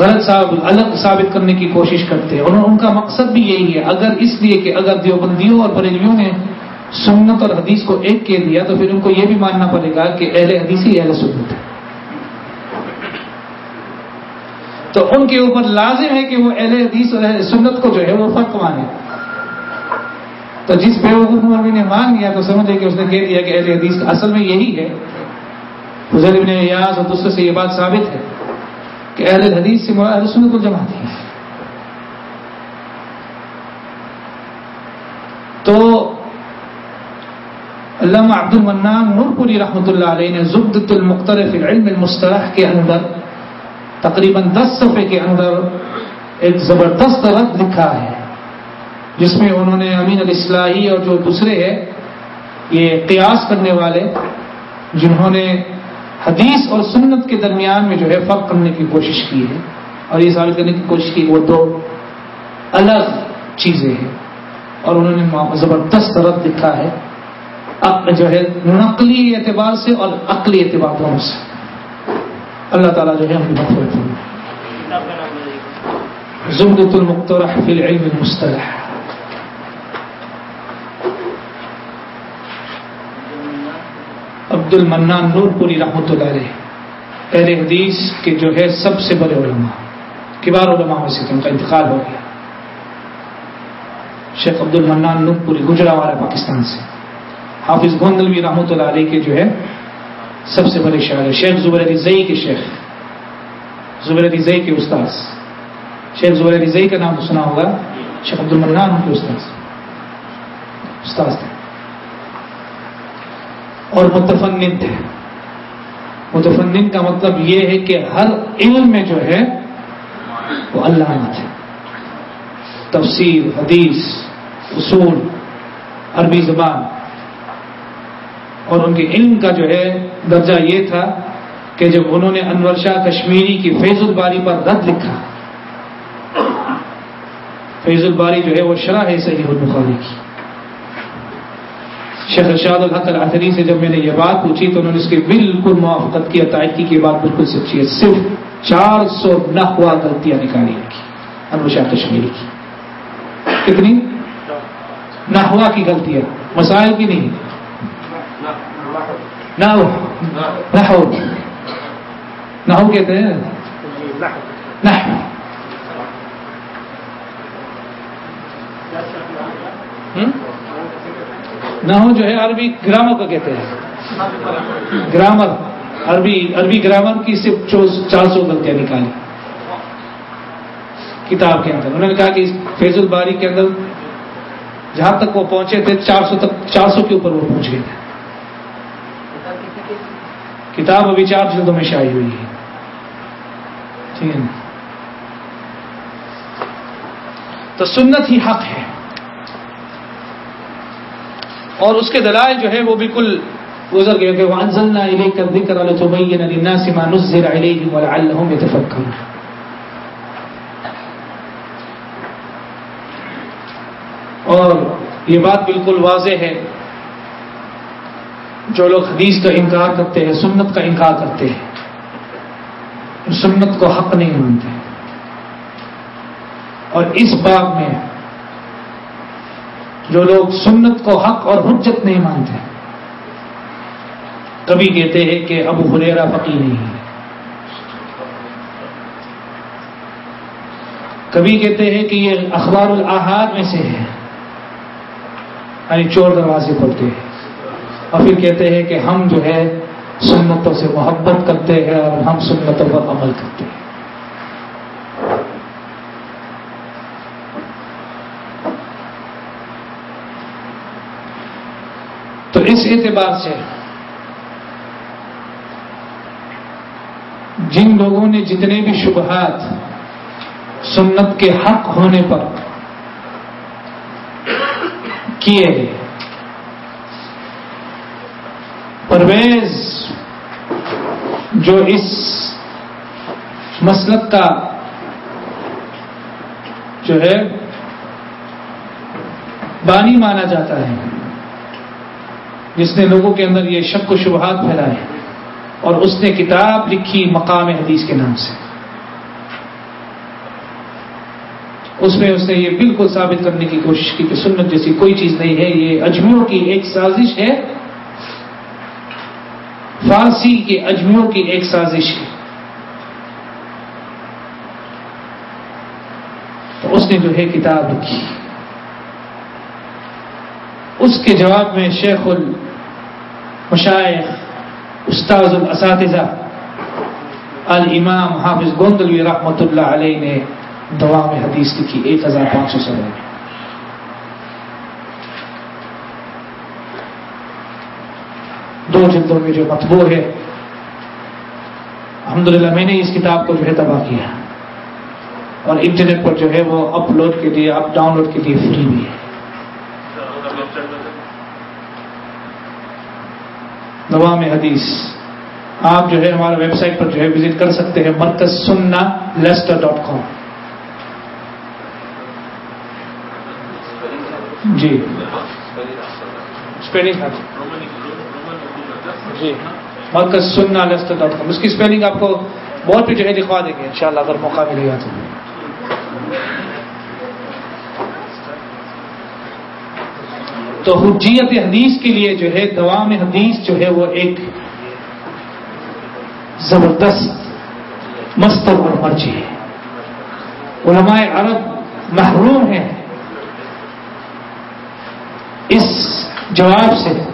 غلط صاحب، الگ ثابت کرنے کی کوشش کرتے ہیں۔ اور ان کا مقصد بھی یہی ہے، اگر اس لیے کہ اگر دیوبندیوں اور بریلیوں نے سنت اور حدیث کو ایک کے دیا تو پھر ان کو یہ بھی ماننا پڑے گا کہ اہل حدیث ہی اہل سنت ہے تو ان کے اوپر لازم ہے کہ وہ اہل حدیث اور اہل سنت کو جو ہے وہ فرق مانے۔ تو جس بے وقوف مولوی نے مان لیا تو سمجھے کہ اس نے کہہ دیا کہ اہل حدیث اصل میں یہی ہے۔ حضر ابن یاز اور دوسرے سے یہ بات ثابت ہے کہ اہل حدیث سے اہل سنت کو جمع ہے تو علامہ عبد المنان نور پوری رحمۃ اللہ علیہ نے زبدت المختلف العلم المصطلح کے اندر تقریباً دس صفحے کے اندر ایک زبردست رد لکھا ہے، جس میں انہوں نے امین الاسلاحی اور جو دوسرے ہیں، یہ قیاس کرنے والے، جنہوں نے حدیث اور سنت کے درمیان میں جو ہے فرق کرنے کی کوشش کی ہے، اور یہ ثابت کرنے کی کوشش کی وہ دو الگ چیزیں ہیں، اور انہوں نے زبردست رد لکھا ہے جو ہے نقلی اعتبار سے اور عقلی اعتبار دونوں سے۔ اللہ تعالیٰ جو ہے ہم کی زبدت المخترح فی العلم المصطلح۔ عبد المنان نور پوری رحمۃ اللہ علیہ۔ پہلے حدیث کے جو ہے سب سے بڑے علماء۔ کبار علماء میں سے ان کا انتقال ہو گیا۔ شیخ عبد المنان نور پوری گجرا والا پاکستان سے۔ حافظ گوندلوی رحمۃ اللہ علیہ کے جو ہے سب سے بڑے شاعر شیخ زبیر علی زئی کے شیخ۔ زبیر علی زئی کے استاذ۔ شیخ زبیر علی زئی کا نام تو سنا ہوگا۔ شیخ عبد المنان کے استاذ۔ استاذ تھے۔ اور متفنن تھے۔ متفنن کا مطلب یہ ہے کہ ہر علم میں جو ہے، وہ علامہ تھے۔ تفسیر، حدیث، اصول، عربی زبان۔ اور ان کے علم کا جو ہے درجہ یہ تھا کہ جب انہوں نے انور شاہ کشمیری کی فیض الباری پر رد لکھا، فیض الباری جو ہے وہ شرح ہے صحیح البخاری کی۔ شیخ ارشاد الحق الحری سے جب میں نے یہ بات پوچھی تو انہوں نے اس کی بالکل موافقت کی عطائق کی بات بالکل سچی ہے۔ صرف چار سو نحوا غلطیاں نکالی کی، انور شاہ کشمیری کی۔ کتنی؟ نحوا کی غلطیاں، مسائل کی نہیں۔ نحو. نحو. نحو. کہتے ہیں؟ نحو. نحو. جو ہے عربی گرامر کا کہتے ہیں۔ گرامر. عربی عربی گرامر کی صرف چار سو غلطیاں نکالی۔ کتاب کے اندر۔ انہوں نے کہا کہ فیض الباری کے اندر جہاں تک وہ پہنچے تھے چار سو تک چار سو کے اوپر وہ پہنچ گئے۔ تھے کتاب ابھی چار جلدوں میں شائع ہوئی ہے۔ ٹھیک ہے۔ تو سنت ہی حق ہے۔ اور اس کے دلائل جو ہے وہ بالکل گزر گئے کہ وانزلنا الیک الذکر لتبین للناس ما نزل الیہم ولعلهم يتفکرون اور یہ بات بالکل واضح ہے۔ جو لوگ حدیث کا انکار کرتے ہیں، سنت کا انکار کرتے ہیں، سنت کو حق نہیں مانتے۔ اور اس باب میں جو لوگ سنت کو حق اور حجت نہیں مانتے، کبھی کہتے ہیں کہ ابو حریرا فقی نہیں ہے۔ کبھی کہتے ہیں کہ یہ اخبار الاحاد میں سے ہے یعنی چور دروازے کھولتے ہیں۔ اور پھر کہتے ہیں کہ ہم جو ہے سنتوں سے محبت کرتے ہیں اور ہم سنتوں پر عمل کرتے ہیں۔ تو اس اعتبار سے جن لوگوں نے جتنے بھی شبہات سنت کے حق ہونے پر کیے ہیں پرویز جو اس مسلک کا جو ہے بانی مانا جاتا ہے، جس نے لوگوں کے اندر یہ شک و شبہات پھیلائے اور اس نے کتاب لکھی مقام حدیث کے نام سے۔ اس میں اس نے یہ بالکل ثابت کرنے کی کوشش کی کہ سنت جیسی کوئی چیز نہیں ہے، یہ اجمیوں کی ایک سازش ہے۔ فارسی کے اجمیوں کی ایک سازش ہے۔ تو اس نے جو ہے کتاب لکھی۔ اس کے جواب میں شیخ المشائخ استاذ الاساتذہ الامام حافظ گوندلوی رحمۃ اللہ علیہ نے دوا میں حدیث لکھی، ایک ہزار پانچ سو سو میں دو جلدوں میں جو مطبوع ہے۔ الحمدللہ، میں نے اس کتاب کو جو ہے تباہ کیا۔ اور انٹرنیٹ پر جو ہے وہ اپلوڈ کے لیے، اپ ڈاؤن لوڈ کے لیے فری بھی ہے۔ نوام حدیث۔ آپ جو ہے ہمارے ویب سائٹ پر جو ہے وزٹ کر سکتے ہیں مرکز سننا لیسٹر ڈاٹ کام۔ جی۔ اسپیلنگ جی۔ مرکز سننا لیسٹر ڈاٹ کام۔ اس کی اسپیلنگ آپ کو بہت پہ جو ہے دیں گے، انشاءاللہ اگر موقع ملے گا تو۔ تو حجیت حدیث کے لیے جو ہے، دوام حدیث جو ہے، وہ ایک زبردست مستر اور مرجی ہے۔ علماء عرب محروم ہیں۔ اس جواب سے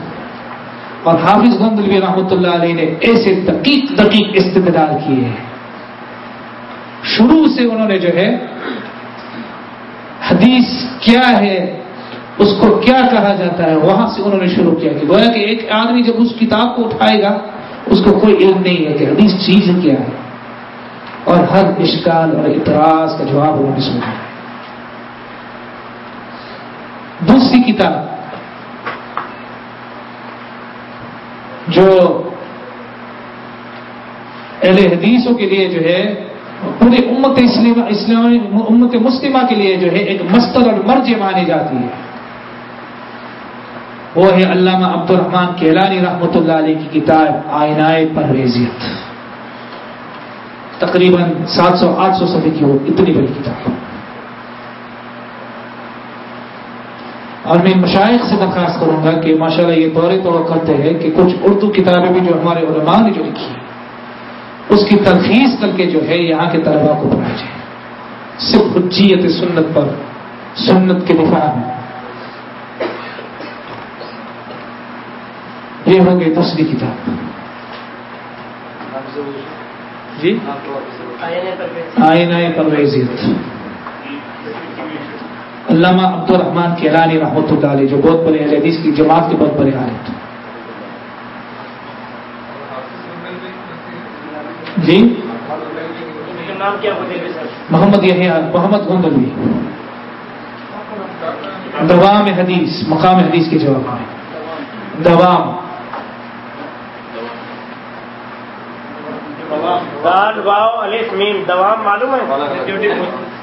اور حافظ گندلوی رحمۃ اللہ علیہ نے ایسے دقیق دقیق استدلال کیے ہیں۔ شروع سے انہوں نے جو ہے، حدیث کیا ہے، اس کو کیا کہا جاتا ہے، وہاں سے انہوں نے شروع کیا کہ گویا کہ ایک آدمی جب اس کتاب کو اٹھائے گا، اس کو کوئی علم نہیں ہے کہ حدیث چیز کیا ہے۔ اور ہر اشکال اور اعتراض کا جواب انہوں نے سنا دوسری کتاب جو اہل حدیثوں کے لیے جو ہے، پورے امت اسلامی امت مسلمہ کے لیے جو ہے، ایک مستر اور مرج مانی جاتی ہے۔ وہ ہے علامہ عبد الرحمان کیلانی رحمۃ اللہ علیہ کی کتاب آئینائے پرویزیت تقریباً سات سو، آٹھ سو صدی کی وہ اتنی بڑی کتاب۔ اور میں مشائق سے درخواست کروں گا کہ ماشاءاللہ یہ دورے طور کرتے ہیں کہ کچھ اردو کتابیں بھی جو ہمارے علماء نے جو لکھی اس کی تلخیص کر کے جو ہے یہاں کے طلباء کو پڑھا جائے۔ صرف حجیت سنت پر سنت کے دفاع میں۔ یہ ہو گئی دوسری کتاب۔ جی؟ آئینہ پرویزیت۔ علامہ عبد الرحمان کیرانی رحمۃ اللہ علیہ جو بہت بڑے حدیث کی جماعت کے بہت بڑے عالم جی؟ محمد یہ محمد گندلوی۔ دوام حدیث مقام حدیث کے جواب میں۔ دوام۔ معلوم ہے۔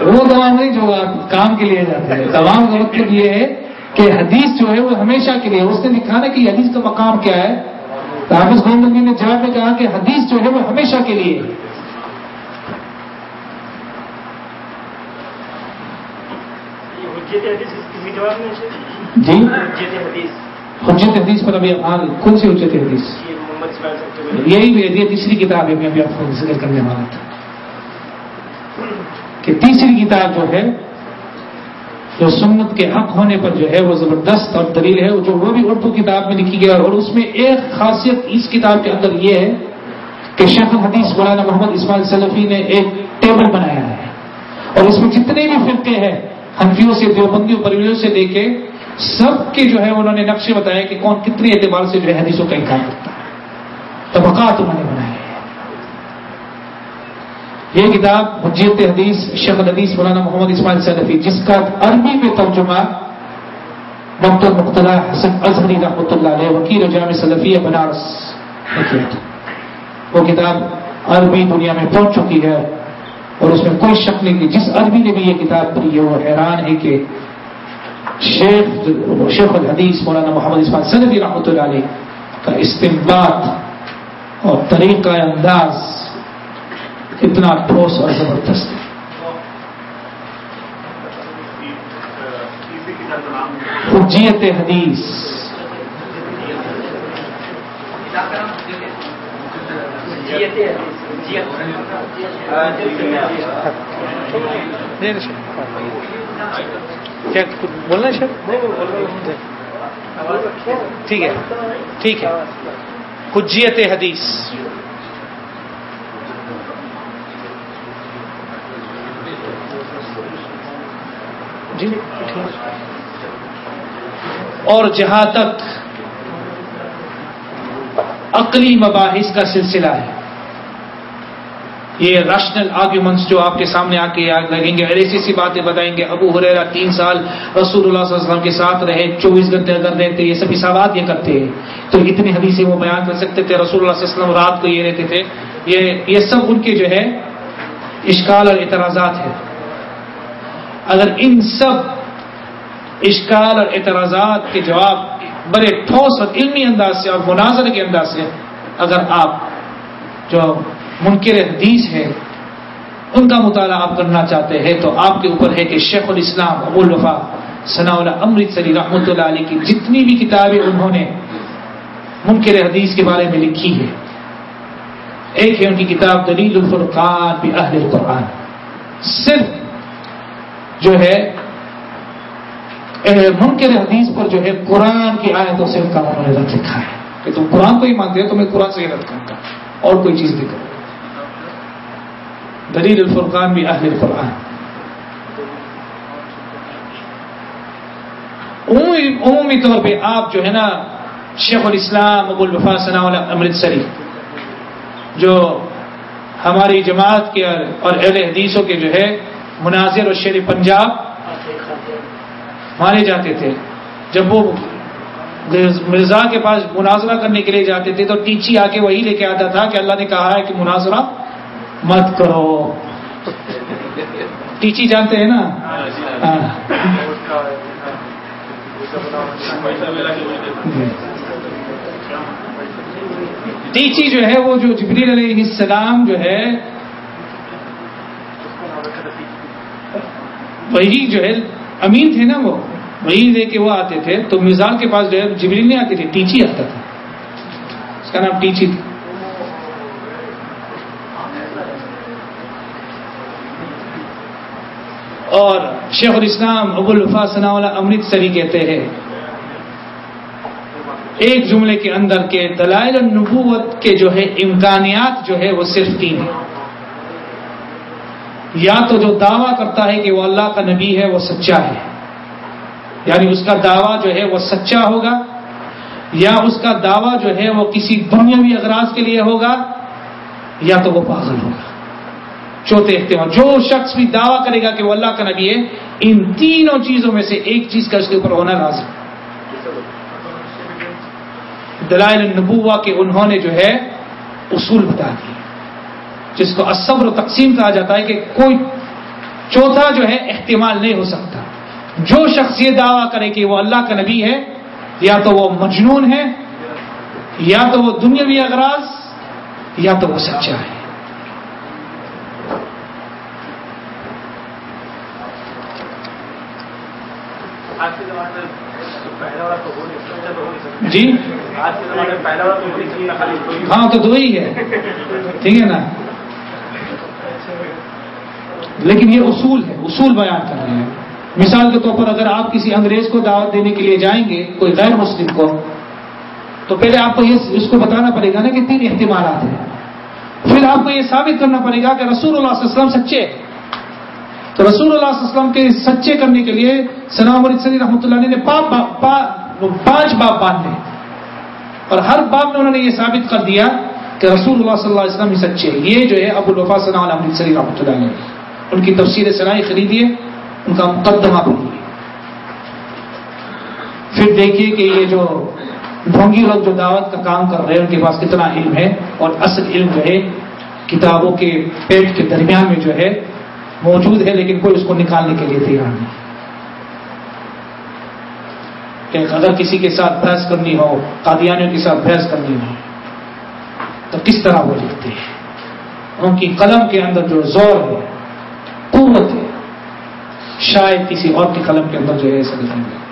وہ دوام نہیں جو آپ کام کے لیے جاتے ہیں۔ دوام کا مطلب یہ ہے کہ حدیث جو ہے وہ ہمیشہ کے لیے اس نے لکھا نا کہ حدیث کا مقام کیا ہے۔ حافظ محمد نے جواب میں کہا کہ حدیث جو ہے وہ ہمیشہ کے لیے جی؟ حجت حدیث۔ پر ابھی کون سی حجت حدیث۔ یہی یہ تیسری کتاب ہے میں ابھی آپ کو ذکر کرنے والا تھا۔ کہ تیسری کتاب جو ہے، جو سنت کے حق ہونے پر جو ہے، وہ زبردست اور دلیل ہے، جو وہ بھی اردو کتاب میں لکھی گیا اور اس میں ایک خاصیت اس کتاب کے اندر یہ ہے کہ شیخ الحدیث مولانا محمد اسماعیل سلفی نے ایک ٹیبل بنایا ہے۔ اور اس میں جتنے بھی فرقے ہیں ہنفیوں سے، دیوبندیوں، پرویوں سے لے کے سب کے جو ہے، انہوں نے نقشے بتایا کہ کون کتنے اعتبار سے جو ہے حدیثوں کا انکار کرتا ہے۔ طبقات انہوں نے یہ کتاب حجیت حدیث شیخ الحدیث مولانا محمد اسماعیل سلفی جس کا عربی میں ترجمہ ڈاکٹر مختلا حسن اظہری رحمۃ اللہ علیہ، وکیل جامع سلفی بنارس وہ کتاب عربی دنیا میں پہنچ چکی ہے اور اس میں کوئی شک نہیں کہ جس عربی نے بھی یہ کتاب پڑھی ہے، وہ حیران ہے کہ شیخ شیخ الحدیث مولانا محمد اسماعیل سلفی رحمۃ اللہ علیہ کا استعمال اور طریقہ انداز اتنا ٹھوس اور زبردست ہے۔ حجیت حدیث۔ کیا بولنا ہے ٹھیک ہے ٹھیک ہے۔ حجیت حدیث۔ جی اور جہاں تک عقلی مباحث کا سلسلہ ہے، یہ راشنل آرگیومنٹس جو آپ کے سامنے آ کے لگیں گے ایسی ایسی باتیں بتائیں گے، ابو حریرا تین سال رسول اللہ صلی اللہ علیہ وسلم کے ساتھ رہے، چوبیس گھنٹے اگر رہتے یہ سب حسابات یہ کرتے ہیں۔ تو اتنی حدیثیں وہ بیان کر سکتے تھے، رسول اللہ صلی اللہ علیہ وسلم رات کو یہ رہتے تھے۔ یہ یہ سب ان کے جو ہے، اشکال اور اعتراضات ہیں۔ اگر ان سب اشکال اور اعتراضات کے جواب بڑے ٹھوس اور علمی انداز سے اور مناظر کے انداز سے اگر آپ جو منکر حدیث ہے ان کا مطالعہ آپ کرنا چاہتے ہیں، تو آپ کے اوپر ہے کہ شیخ الاسلام ابو الوفا ثناء اللہ امرتسری رحمۃ اللہ علیہ کی جتنی بھی کتابیں انہوں نے منکر حدیث کے بارے میں لکھی ہے ایک ہے ان کی کتاب دلیل الفرقان بھی اہل القرآن۔ صرف جو ہے منکر حدیث پر جو ہے قرآن کی آیتوں سے ان کا انہوں نے رد لکھا ہے کہ تم قرآن کو ہی مانتے ہو تو میں قرآن سے ہی رد کروں گا اور کوئی چیز نہیں کروں دلیل الفرقان بھی اہل القرآن۔ عمومی طور پہ آپ جو ہے نا شیخ الاسلام ابو الوفا ثناء امرتسری، جو ہماری جماعت کے اور اہل حدیثوں کے جو ہے مناظر اور شیر پنجاب مانے جاتے تھے۔ جب وہ مرزا کے پاس مناظرہ کرنے کے لیے جاتے تھے تو ٹیچی آ کے وہی لے کے آتا تھا کہ اللہ نے کہا ہے کہ مناظرہ مت کرو۔ ٹیچی جانتے ہیں نا؟ ہاں۔ ٹیچی جو ہے وہ جو جبریل علیہ السلام جو ہے وہی جو ہے، امین تھے نا وہ۔ وہی لے کے وہ آتے تھے۔ تو مزاج کے پاس جو ہے، جبریل نہیں آتے تھے ٹیچی آتا تھا۔ اس کا نام ٹیچی تھا۔ اور شیخ الاسلام ابو الفا ثناء امرت سری کہتے ہیں، ایک جملے کے اندر کے دلائل النبوت کے جو ہے، امکانیات جو ہے، وہ صرف تین ہیں۔ یا تو جو دعویٰ کرتا ہے کہ وہ اللہ کا نبی ہے، وہ سچا ہے۔ یعنی اس کا دعویٰ جو ہے، وہ سچا ہوگا۔ یا اس کا دعویٰ جو ہے، وہ کسی دنیاوی اغراض کے لیے ہوگا، یا تو وہ پاگل ہوگا۔ چوتھے اختیار جو شخص بھی دعویٰ کرے گا کہ وہ اللہ کا نبی ہے، ان تینوں چیزوں میں سے ایک چیز کا اس کے اوپر ہونا لازم۔ دلائل النبوہ کے انہوں نے جو ہے، اصول بتا دیے۔ جس کو اصبر و تقسیم کہا جاتا ہے کہ کوئی چوتھا جو ہے احتمال نہیں ہو سکتا۔ جو شخص یہ دعویٰ کرے کہ وہ اللہ کا نبی ہے یا تو وہ مجنون ہے یا تو وہ دنیاوی اغراض یا تو وہ سچا ہے۔ جی؟ ہاں تو دو ہی ہے۔ ٹھیک ہے نا؟ لیکن یہ اصول ہے، اصول بیان کر رہے ہیں۔ مثال کے طور پر اگر آپ کسی انگریز کو دعوت دینے کے لیے جائیں گے، کوئی غیر مسلم کو، تو پہلے آپ کو یہ اس کو بتانا پڑے گا نا کہ تین احتمالات ہیں۔ پھر آپ کو یہ ثابت کرنا پڑے گا کہ رسول اللہ علیہ وسلم سچے تو رسول اللہ علیہ وسلم کے سچے کرنے کے لیے سلام علیہ رحمۃ اللہ نے پانچ باب باندھے۔ اور ہر باب میں انہوں نے یہ ثابت کر دیا کہ رسول اللہ صلی اللہ علیہ وسلم ہی سچے یہ جو ہے ابو الوفا صلی اللہ علیہ رحمۃ اللہ نے ان کی تفصیل سنائی خریدیے، ان کا مقدمہ پڑھیے۔ پھر دیکھیے کہ یہ جو ڈھونگی لوگ جو دعوت کا کام کر رہے ہیں، ان کے پاس کتنا علم ہے اور اصل علم جو ہے، کتابوں کے پیٹ کے درمیان میں جو ہے، موجود ہے، لیکن کوئی اس کو نکالنے کے لیے تیار نہیں۔ کہ اگر کسی کے ساتھ بحث کرنی ہو، قادیانیوں کے ساتھ بحث کرنی ہو، تو کس طرح وہ لکھتے ہیں؟ ان کی قلم کے اندر جو زور ہے قوت ہے۔ شاید کسی اور کی قلم کے اندر جو ہے ایسا لکھیں گے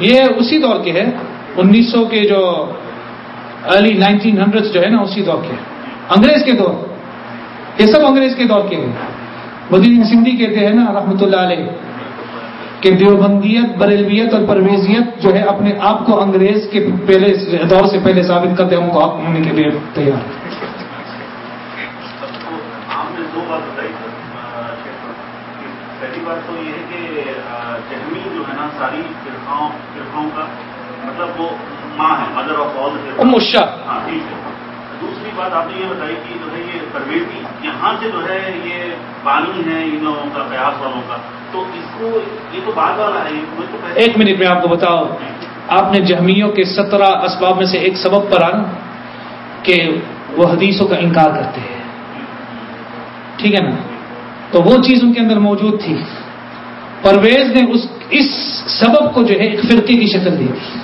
یہ اسی دور کے ہے انیس سو کے جو ارلی نائنٹین ہنڈریڈ جو ہے نا اسی دور کے انگریز کے دور۔ یہ سب انگریز کے دور کے ہیں۔ بدین سندھی کہتے ہیں نا رحمۃ اللہ علیہ۔ کہ دیوبندیت بریلویت اور پرویزیت جو ہے اپنے آپ کو انگریز کے پہلے دور سے پہلے ثابت کرتے ہم کو آپ ہونے کے لیے تیار پہلی بات تو یہ ہے کہ جہمی جو ہے نا ساری فرقاؤں کا مطلب وہ ماں ہے مدر آف آل ہاں ٹھیک ہے۔ دوسری بات آپ نے یہ بتائی کہ جو ہے یہ پرویزی یہاں سے جو ہے یہ پانی ہے ان لوگوں کا قیاس والوں کا۔ تو اس کو یہ تو بات والا ہے ایک منٹ میں آپ کو بتاؤ آپ نے جہمیوں کے سترہ اسباب میں سے ایک سبب پر آنا کہ وہ حدیثوں کا انکار کرتے ہیں۔ ٹھیک ہے نا؟ تو وہ چیز ان کے اندر موجود تھی۔ پرویز نے اس اس سبب کو جو ہے ایک فرقے کی شکل دی۔ تھی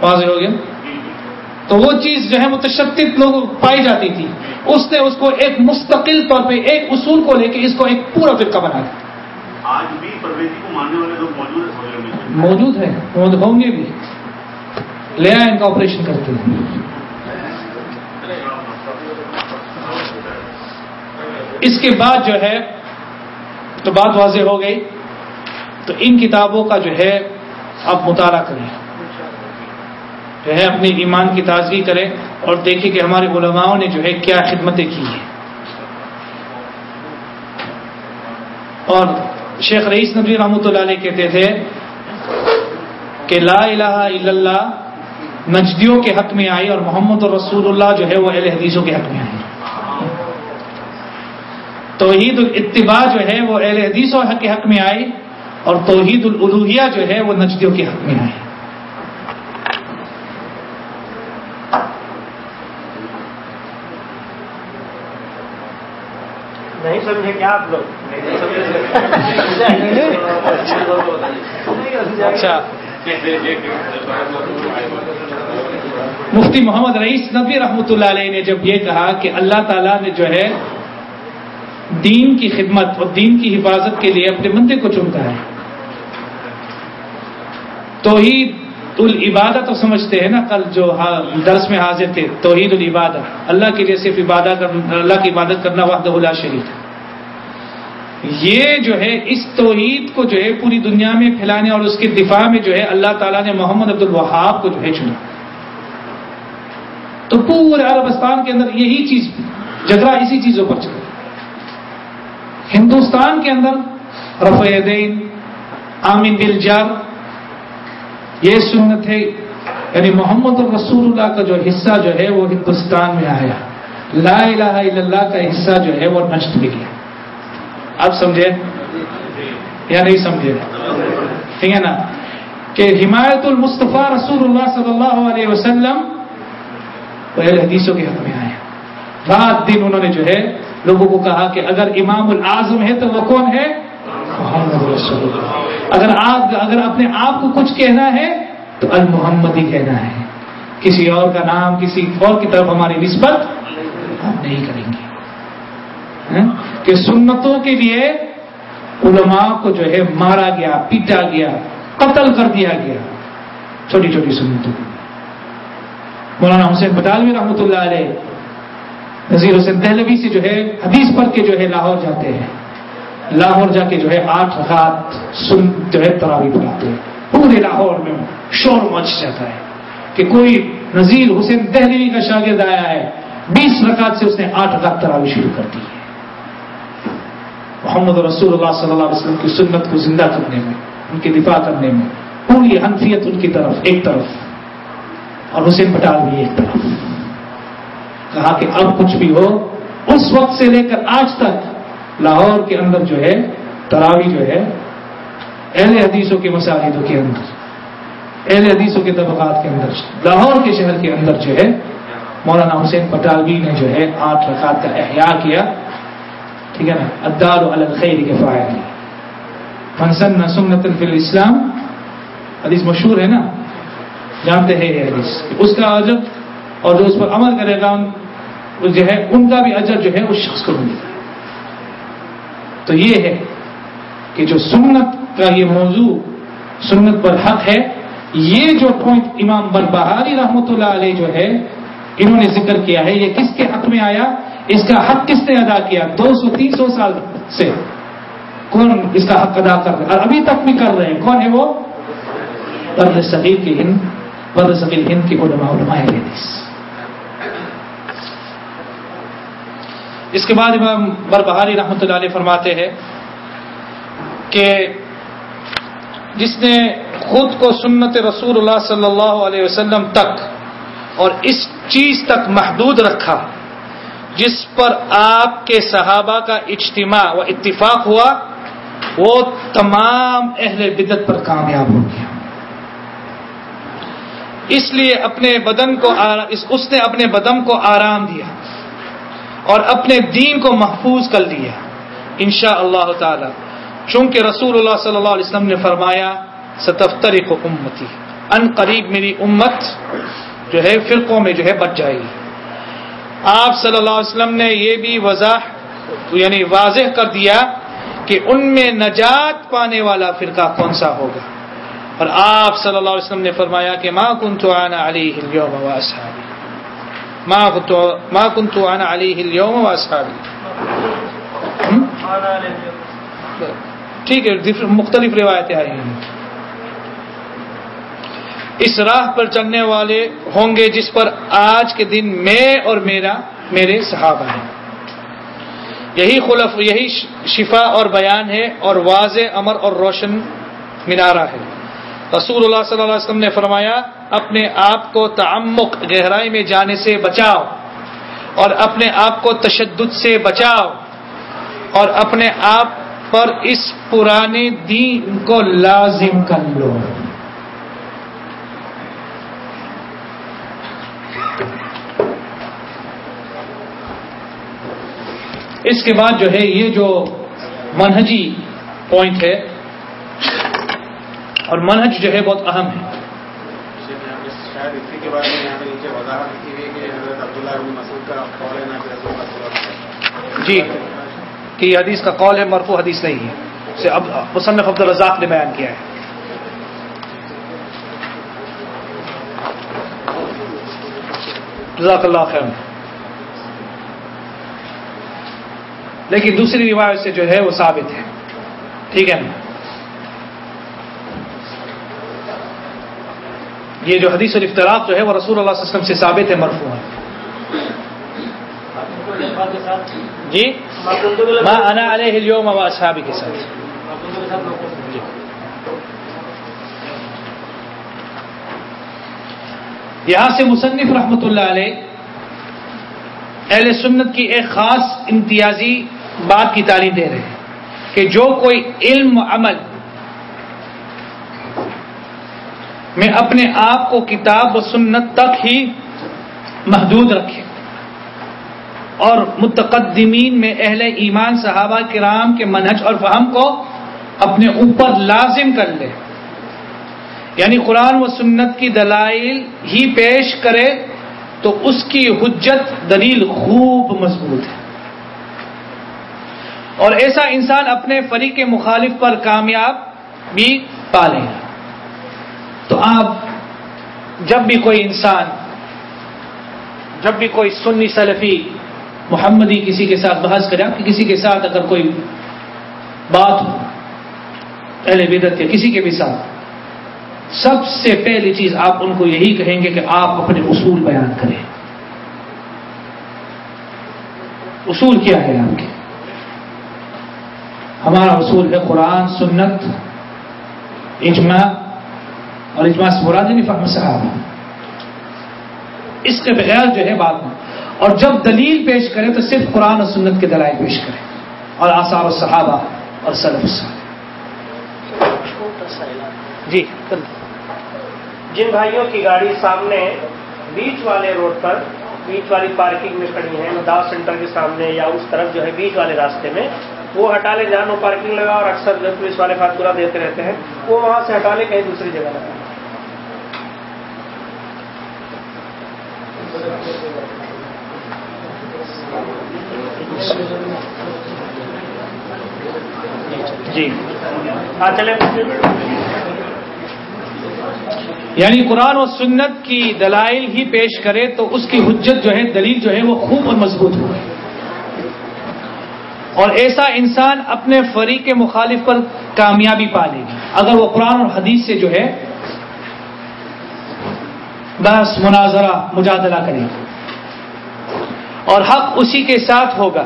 واضح ہو گیا۔ تو وہ چیز جو ہے متشدد لوگ پائی جاتی تھی۔ اس نے اس کو ایک مستقل طور پہ ایک اصول کو لے کے اس کو ایک پورا فرقہ بنا دیا۔ آج بھی پرویزی کو ماننے والے لوگ موجود ہیں موجود ہے ہوں گے بھی۔ لے آئے ان کا آپریشن کرتے ہیں۔ اس کے بعد جو ہے تو بات واضح ہو گئی۔ تو ان کتابوں کا جو ہے آپ مطالعہ کریں۔ جو ہے اپنے ایمان کی تازگی کریں اور دیکھیں کہ ہمارے علماؤں نے جو ہے کیا خدمتیں کی ہیں۔ اور شیخ رئیس نبی رحمۃ اللہ علیہ کہتے تھے کہ لا الہ الا اللہ نجدیوں کے حق میں آئی اور محمد رسول اللہ جو ہے وہ اہل حدیثوں کے حق میں آئی۔ توحید الاتباع جو ہے وہ اہل حدیث حق کے حق میں آئی اور توحید الالوحیہ جو ہے وہ نجدیوں کے حق میں آئی نہیں سمجھے کیا آپ لوگ اچھا۔ مفتی محمد رئیس نبی رحمۃ اللہ علیہ نے جب یہ کہا کہ اللہ تعالیٰ نے جو ہے دین کی خدمت اور دین کی حفاظت کے لیے اپنے بندے کو چنتا ہے۔ توحید العبادت تو سمجھتے ہیں نا کل جو ہاں درس میں حاضر تھے، توحید العبادت اللہ کے لیے صرف عبادت اللہ کی عبادت کرنا وحدہ اللہ شریف یہ جو ہے اس توحید کو جو ہے پوری دنیا میں پھیلانے اور اس کے دفاع میں جو ہے اللہ تعالیٰ نے محمد عبد الوہاب کو جو ہے چنا۔ تو پورے عربستان کے اندر یہی چیز جگرا اسی چیزوں پر چلا۔ ہندوستان کے اندر رفع دین، آمین بل جار یہ سنت ہے یعنی محمد الرسول اللہ کا جو حصہ جو ہے وہ ہندوستان میں آیا۔ لا الہ الا اللہ کا حصہ جو ہے وہ نشٹ بھی گیا۔ آپ سمجھے یا نہیں سمجھے؟ ٹھیک ہے نا؟ کہ حمایت المصطفیٰ رسول اللہ صلی اللہ علیہ وسلم وہ حدیثوں کے حق میں آئے رات دن انہوں نے جو ہے لوگوں کو کہا کہ اگر امام العظم ہے تو وہ کون ہے؟ محمد رسول اللہ۔ اگر آپ، اگر اپنے آپ کو کچھ کہنا ہے تو المحمد ہی کہنا ہے۔ کسی اور کا نام کسی اور کی طرف ہماری نسبت ہم نہیں کریں گے۔ ہاں؟ کہ سنتوں کے لیے علماء کو جو ہے مارا گیا، پیٹا گیا، قتل کر دیا گیا۔ چھوٹی چھوٹی سنتوں کو مولانا حسین پٹالوی رحمۃ اللہ علیہ نذیر حسین دہلوی سے جو ہے حدیث پڑھ کے جو ہے لاہور جاتے ہیں۔ لاہور جا کے جو ہے آٹھ رکعت سن جو ہے تراوی پڑھاتے ہیں۔ پورے لاہور میں شور مچ جاتا ہے کہ کوئی نذیر حسین دہلوی کا شاگرد آیا ہے، بیس رکعت سے اس نے آٹھ رکعت تراوی شروع کر دی ہے۔ محمد رسول اللہ صلی اللہ علیہ وسلم کی سنت کو زندہ کرنے میں، ان کے دفاع کرنے میں، پوری حنفیت ان کی طرف، ایک طرف، اور حسین پٹال بھی ایک طرف۔ کہا کہ اب کچھ بھی ہو، اس وقت سے لے کر آج تک، لاہور کے اندر جو ہے، تراوی جو ہے، اہل حدیثوں کے مساجدوں کے اندر، اہل حدیثوں کے طبقات کے اندر، لاہور کے شہر کے اندر جو ہے، مولانا حسین پٹالوی نے جو ہے، آٹھ رکعت کا احیاء کیا۔ ٹھیک ہے نا؟ ادار الخیر کے فائد منسن سنت فی الاسلام. حدیث مشہور ہے نا؟ جانتے ہیں یہ حدیث. اس کا اجر اور جو اس پر عمل کرے گا جو ہے، ان کا بھی اجر جو ہے، اس شخص کو ملے گا. تو یہ ہے کہ جو سنت کا یہ موضوع سنت پر حق ہے، یہ جو پوائنٹ امام بربہاری رحمۃ اللہ علیہ جو ہے، انہوں نے ذکر کیا ہے، یہ کس کے حق میں آیا؟ اس کا حق کس نے ادا کیا دو سو تین سو سال سے؟ کون اس کا حق ادا کر رہے اور ابھی تک بھی کر رہے ہیں۔ کون ہے وہ؟ برد صغیر کی ہند برد صغیر ہند کی علماء علماء حدیث۔ اس کے بعد امام بربہاری رحمۃ اللہ علیہ فرماتے ہیں کہ جس نے خود کو سنت رسول اللہ صلی اللہ علیہ وسلم تک اور اس چیز تک محدود رکھا جس پر آپ کے صحابہ کا اجتماع و اتفاق ہوا، وہ تمام اہل بدت پر کامیاب ہو گیا۔ اس لیے اپنے بدن کو اس نے اپنے بدن کو آرام دیا اور اپنے دین کو محفوظ کر لیا۔ انشاء اللہ تعالی، چونکہ رسول اللہ صلی اللہ علیہ وسلم نے فرمایا ستفتری کو امتی ان قریب میری امت جو ہے، فرقوں میں جو ہے بچ جائے گی۔ آپ صلی اللہ علیہ وسلم نے یہ بھی وضاح یعنی واضح کر دیا کہ ان میں نجات پانے والا فرقہ کون سا ہوگا۔ اور آپ صلی اللہ علیہ وسلم نے فرمایا کہ ماں کن تو آنا علی ماں کن تو آنا علی ہلیوم ٹھیک ہے مختلف روایتیں آئی ہیں۔ اس راہ پر چلنے والے ہوں گے جس پر آج کے دن میں اور میرا میرے صحابہ ہیں۔ یہی خلف، یہی شفا اور بیان ہے اور واضح امر اور روشن منارہ ہے۔ رسول اللہ صلی اللہ علیہ وسلم نے فرمایا، اپنے آپ کو تعمق گہرائی میں جانے سے بچاؤ اور اپنے آپ کو تشدد سے بچاؤ اور اپنے آپ پر اس پرانے دین کو لازم کر لو۔ اس کے بعد جو ہے یہ جو منہجی پوائنٹ ہے، اور منہج جو ہے بہت اہم ہے۔ جی کہ یہ حدیث کا قول ہے مرفو حدیث نہیں ہے۔ اسے اب مصنف عبد الرزاق نے بیان کیا ہے۔ جزاک اللہ خیر لیکن دوسری روایت سے جو ہے وہ ثابت ہے۔ ٹھیک ہے؟ یہ جو حدیث الفتراق جو ہے وہ رسول اللہ علیہ وسلم سے ثابت ہے، مرفوع ہے۔ جی؟ ماں انا علیہ اليوم و اصحابی کے ساتھ۔ جی۔ یہاں سے مصنف رحمۃ اللہ علیہ اہل سنت کی ایک خاص امتیازی بات کی تعلیم دے رہے ہیں کہ جو کوئی علم عمل میں اپنے آپ کو کتاب و سنت تک ہی محدود رکھے اور متقدمین میں اہل ایمان صحابہ کرام کے منہج اور فہم کو اپنے اوپر لازم کر لے۔ یعنی قرآن و سنت کی دلائل ہی پیش کرے تو اس کی حجت دلیل خوب مضبوط ہے۔ اور ایسا انسان اپنے فریق مخالف پر کامیاب بھی پالے گا۔ تو آپ، جب بھی کوئی انسان، جب بھی کوئی سنی سلفی محمدی کسی کے ساتھ بحث کرے، آپ کی کسی کے ساتھ اگر کوئی بات ہو، اہل بدت یا کسی کے بھی ساتھ، سب سے پہلی چیز آپ ان کو یہی کہیں گے کہ آپ اپنے اصول بیان کریں۔ اصول کیا ہے آپ کے؟ ہمارا اصول ہے قرآن، سنت، اجماع، اور اجماع سے مراد نہیں فہم صاحب اس کے بغیر جو ہے بات میں اور جب دلیل پیش کرے تو صرف قرآن اور سنت کے دلائل پیش کرے۔ اور آثار و صحابہ اور سلف جی۔ جن بھائیوں کی گاڑی سامنے بیچ والے روڈ پر، بیچ والی پارکنگ میں کھڑی ہیں مداف سینٹر کے سامنے یا اس طرف جو ہے بیچ والے راستے میں وہ ہٹا لے جہاں پارکنگ لگا اور اکثر جو پولیس والے فاتورہ دیتے رہتے ہیں، وہ وہاں سے ہٹا لے کہیں دوسری جگہ لگا جی۔ ہاں چلے یعنی قرآن و سنت کی دلائل ہی پیش کرے تو اس کی حجت جو ہے، دلیل جو ہے، وہ خوب اور مضبوط ہو۔ اور ایسا انسان اپنے فریق مخالف پر کامیابی پا لے گی اگر وہ قرآن اور حدیث سے جو ہے بحث، مناظرہ، مجادلہ کرے اور حق اسی کے ساتھ ہوگا۔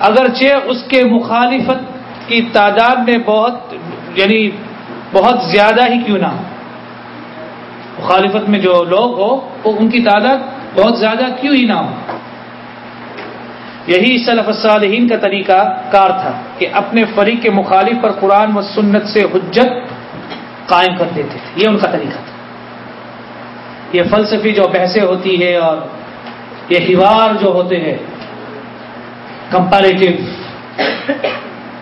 اگرچہ اس کے مخالفت کی تعداد میں بہت یعنی بہت زیادہ ہی کیوں نہ ہو۔ مخالفت میں جو لوگ ہو وہ ان کی تعداد بہت زیادہ کیوں ہی نہ ہو۔ یہی صلف الصالحین کا طریقہ کار تھا کہ اپنے فریق کے مخالف پر قرآن و سنت سے حجت قائم کر دیتے تھے۔ یہ ان کا طریقہ تھا۔ یہ فلسفی جو بحثیں ہوتی ہے اور یہ ہیوار جو ہوتے ہیں کمپیریٹو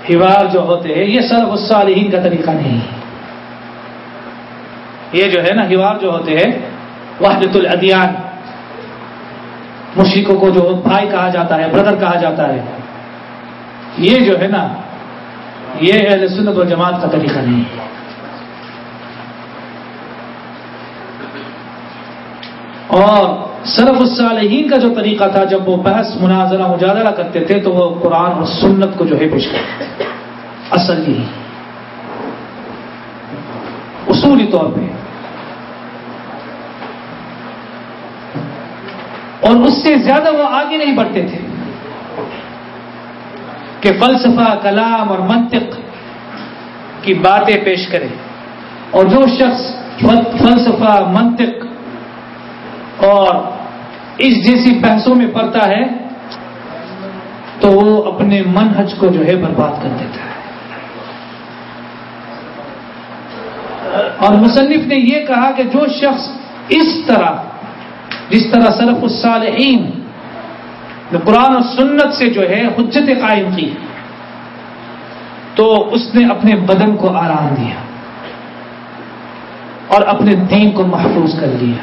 ہیوار جو ہوتے ہیں، یہ صلف الصالحین کا طریقہ نہیں۔ ہے یہ جو ہے نا، ہیوار جو ہوتے ہیں، وحدت الادیان۔ مشرقوں کو جو بھائی کہا جاتا ہے بردر کہا جاتا ہے۔ یہ جو ہے نا، یہ اہل سنت و جماعت کا طریقہ نہیں۔ ہے اور صرف الصالحین کا جو طریقہ تھا، جب وہ بحث، مناظرہ، مجادلہ کرتے تھے، تو وہ قرآن اور سنت کو جو ہے پیش کرتے اصل یہی۔ اصولی طور پہ۔ اور اس سے زیادہ وہ آگے نہیں بڑھتے تھے کہ فلسفہ، کلام اور منطق کی باتیں پیش کرے اور جو شخص فلسفہ، منطق اور اس جیسی بحثوں میں پڑتا ہے، تو وہ اپنے منحج کو جو ہے برباد کر دیتا ہے۔ اور مصنف نے یہ کہا کہ جو شخص اس طرح جس طرح سلف الصالحین نے قرآن و سنت سے جو ہے حجت قائم کی، تو اس نے اپنے بدن کو آرام دیا اور اپنے دین کو محفوظ کر لیا۔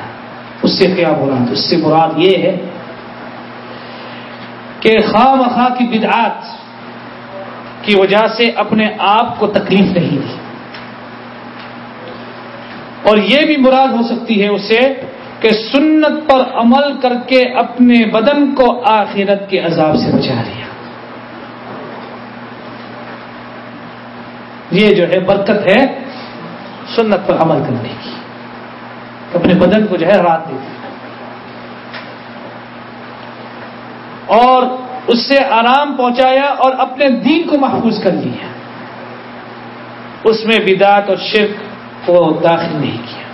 اس سے کیا مراد؟ اس سے مراد یہ ہے کہ خواہ مخواہ کی بدعات کی وجہ سے اپنے آپ کو تکلیف نہیں دی۔ اور یہ بھی مراد ہو سکتی ہے اسے کہ سنت پر عمل کر کے اپنے بدن کو آخرت کے عذاب سے بچا لیا۔ یہ جو ہے برکت ہے سنت پر عمل کرنے کی۔ اپنے بدن کو جو ہے رات دے اور اس سے آرام پہنچایا اور اپنے دین کو محفوظ کر لیا۔ اس میں بدات اور شرک کو داخل نہیں کیا۔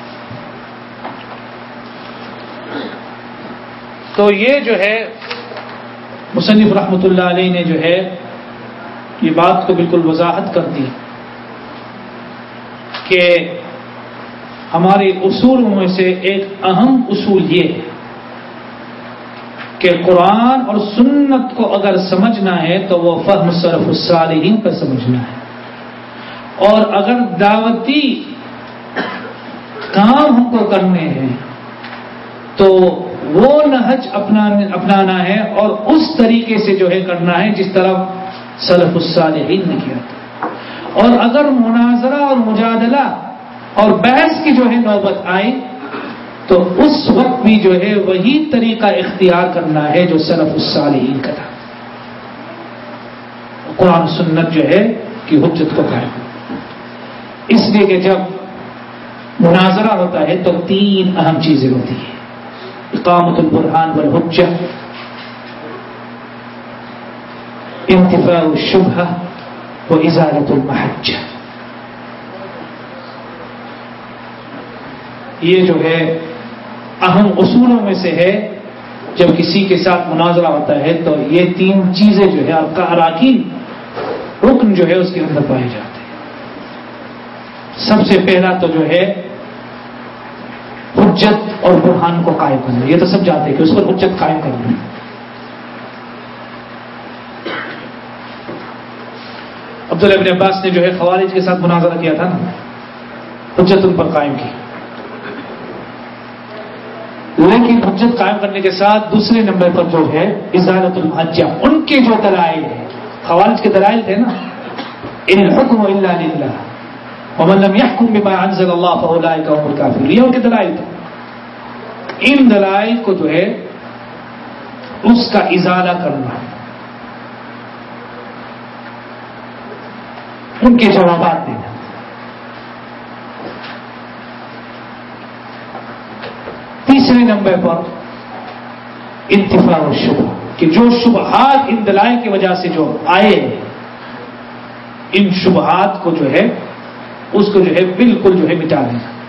تو یہ جو ہے مصنف رحمۃ اللہ علیہ نے جو ہے یہ بات کو بالکل وضاحت کر دی کہ ہمارے اصولوں میں سے ایک اہم اصول یہ ہے کہ قرآن اور سنت کو اگر سمجھنا ہے تو وہ فہم صرف الصالحین پر سمجھنا ہے۔ اور اگر دعوتی کام ہم کو کرنے ہیں تو وہ نہج اپنانا ہے اور اس طریقے سے جو ہے کرنا ہے جس طرح سلف الصالحین نے کیا تھا۔ اور اگر مناظرہ اور مجادلہ اور بحث کی جو ہے نوبت آئی، تو اس وقت بھی جو ہے وہی طریقہ اختیار کرنا ہے جو سلف الصالحین کا تھا۔ قرآن سنت جو ہے کہ حجت کو قائم اس لیے کہ جب مناظرہ ہوتا ہے تو تین اہم چیزیں ہوتی ہیں۔ اقامت البرحان والحجہ انتفاع الشبہ و ازالت المحجہ یہ جو ہے، اہم اصولوں میں سے ہے، جب کسی کے ساتھ مناظرہ ہوتا ہے، تو یہ تین چیزیں جو ہے، آپ کا اراکین، رکن جو ہے، اس کے اندر پائے جاتے ہیں۔ سب سے پہلا تو جو ہے حجت اور برہان کو قائم کرنا، یہ تو سب جاتے ہیں کہ اس پر حجت قائم کرنا۔ عبداللہ ابن عباس نے جو ہے خوارج کے ساتھ مناظرہ کیا تھا نا، حجت ان پر قائم کی۔ لیکن حجت قائم کرنے کے ساتھ دوسرے نمبر پر جو ہے ازالت المحجہ ان کے جو دلائل ہیں، خوارج کے دلائل تھے نا۔ ان الحکم الا للہ، ومن لم يحكم بما انزل الله فاولئك هم الكافرون، یہ ان کے دلائل تھے۔ ان دلائل کو جو ہے اس کا ازالہ کرنا۔ ان کے جوابات دینا۔ تیسرے نمبر پر انتفاع شبہ، کہ جو شبہات ان دلائل کی وجہ سے جو آئے، ان شبہات کو جو ہے، اس کو جو ہے بالکل جو ہے مٹا دینا۔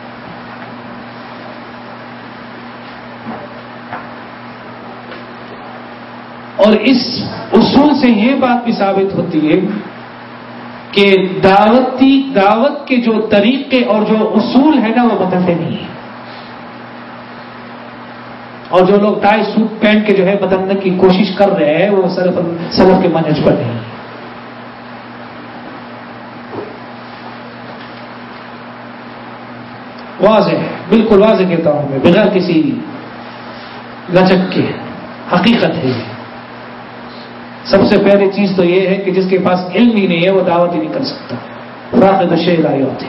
اور اس اصول سے یہ بات بھی ثابت ہوتی ہے کہ دعوتی دعوت کے جو طریقے اور جو اصول ہے نا وہ بدلتے نہیں ہیں۔ اور جو لوگ ٹائی سوٹ پہن کے جو ہے بدلنے کی کوشش کر رہے ہیں، وہ سرف سرف کے منج پر نہیں واضح ہے۔ بالکل واضح کہتا ہوں میں، بغیر کسی لچک کے۔ حقیقت ہے سب سے پہلی چیز تو یہ ہے کہ جس کے پاس علم ہی نہیں ہے، وہ دعوت ہی نہیں کر سکتا۔ فراق شیر آئی ہوتی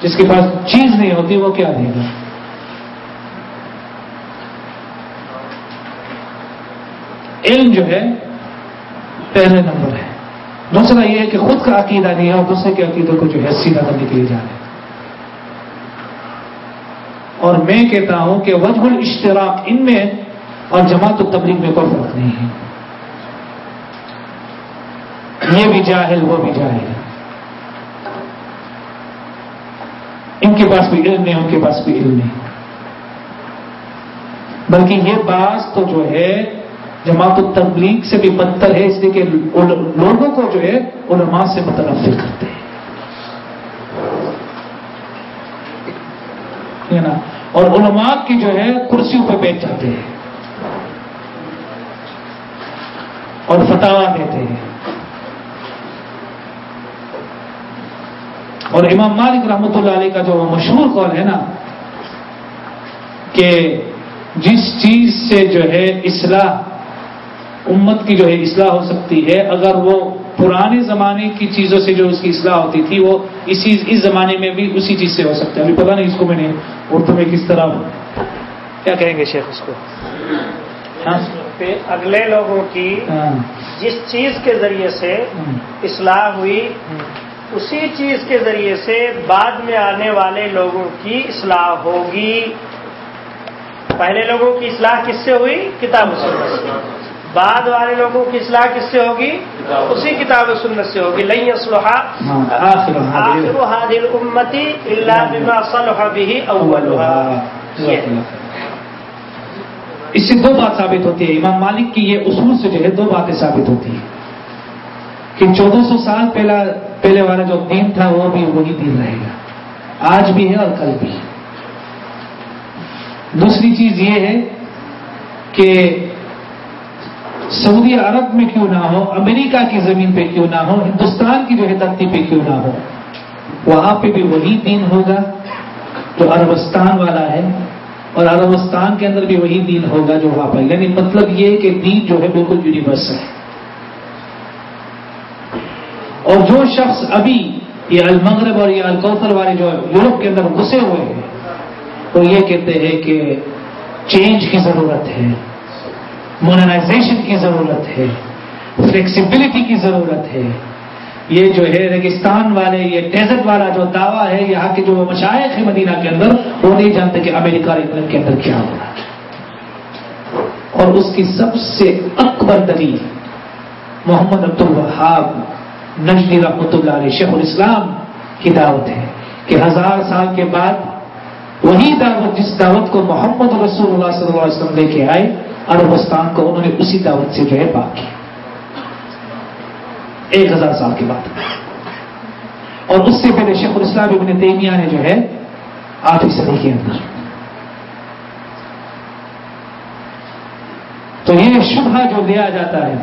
جس کے پاس چیز نہیں ہوتی، وہ کیا دے گا؟ علم جو ہے، پہلے نمبر ہے۔ دوسرا یہ ہے کہ خود کا عقیدہ نہیں ہے اور دوسرے کے عقیدے کو جو ہے، سیدھا کرنے کے لیے جا رہے ہیں۔ اور میں کہتا ہوں کہ وجہ الاشتراک ان میں اور جماعت التبلیغ میں کوئی فرق نہیں ہے۔ یہ بھی جاہل، وہ بھی جاہل ان کے پاس بھی علم نہیں ان کے پاس بھی علم نہیں بلکہ یہ بات تو جو ہے، جماعت التبلیغ سے بھی بدتر ہے، اس لیے کہ لوگوں کو جو ہے، علماء سے متنفر کرتے ہیں۔ نا؟ اور علماء کی جو ہے، کرسیوں پہ بیٹھ جاتے ہیں۔ اور فتوا دیتے ہیں۔ اور امام مالک رحمۃ اللہ علیہ کا جو مشہور قول ہے نا کہ جس چیز سے جو ہے اصلاح امت کی جو ہے اصلاح ہو سکتی ہے اگر وہ پرانے زمانے کی چیزوں سے جو اس کی اصلاح ہوتی تھی وہ اسی اس زمانے میں بھی اسی چیز سے ہو سکتا ہے ابھی پتا نہیں اس کو میں نے اردو میں کس طرح کیا کہیں گے شیخ اس کو ہاں؟ اگلے لوگوں کی ہاں۔ جس چیز کے ذریعے سے اصلاح ہوئی اسی چیز کے ذریعے سے بعد میں آنے والے لوگوں کی اصلاح ہوگی۔ پہلے لوگوں کی اصلاح کس سے ہوئی؟ کتاب و سنت سے۔ بعد والے لوگوں کی اصلاح کس سے ہوگی؟ اسی کتاب و سنت سے ہوگی۔ لئی اسلحہ آخر حادل امتی اللہ بما صلح به اولها اس سے دو بات ثابت ہوتی ہے۔ امام مالک کی یہ اصول سے جو ہے دو باتیں ثابت ہوتی ہیں کہ چودہ سو سال پہلا پہلے والا جو دین تھا وہ بھی وہی دین رہے گا۔ آج بھی ہے اور کل بھی دوسری چیز یہ ہے کہ سعودی عرب میں کیوں نہ ہو، امریکہ کی زمین پہ کیوں نہ ہو، ہندوستان کی جو ہے دھرتی پہ کیوں نہ ہو، وہاں پہ بھی وہی دین ہوگا جو عربستان والا ہے۔ اور عربستان کے اندر بھی وہی دین ہوگا جو وہاں پر یعنی مطلب یہ کہ دین جو ہے بالکل یونیورسل ہے۔ اور جو شخص ابھی یہ المغرب اور یہ الکوثر والے جو یورپ کے اندر گھسے ہوئے ہیں، وہ یہ کہتے ہیں کہ چینج کی ضرورت ہے ماڈرنائزیشن کی ضرورت ہے فلیکسیبلٹی کی ضرورت ہے۔ یہ جو ہے ریگستان والے، یہ ڈیزرٹ والا جو دعویٰ ہے، یہاں کے جو مشائق ہے مدینہ کے اندر، وہ نہیں جانتے کہ امریکہ اور انگلینڈ کے اندر کیا ہو رہا ہے۔ اور اس کی سب سے اکبر دلیل، محمد عبد الوہاب نجدی رحمۃ اللہ علیہ شیخ الاسلام کی دعوت ہے کہ ہزار سال کے بعد وہی دعوت جس دعوت کو محمد رسول اللہ صلی اللہ علیہ وسلم لے کے آئے، عربستان کو انہوں نے اسی دعوت سے جو ہے پاک کیا۔ ایک ہزار سال کے بعد۔ اور اس سے پہلے شیخ الاسلام ابن تیمیہ نے جو ہے آٹھویں صدی کے اندر۔ تو یہ شبہ جو لیا جاتا ہے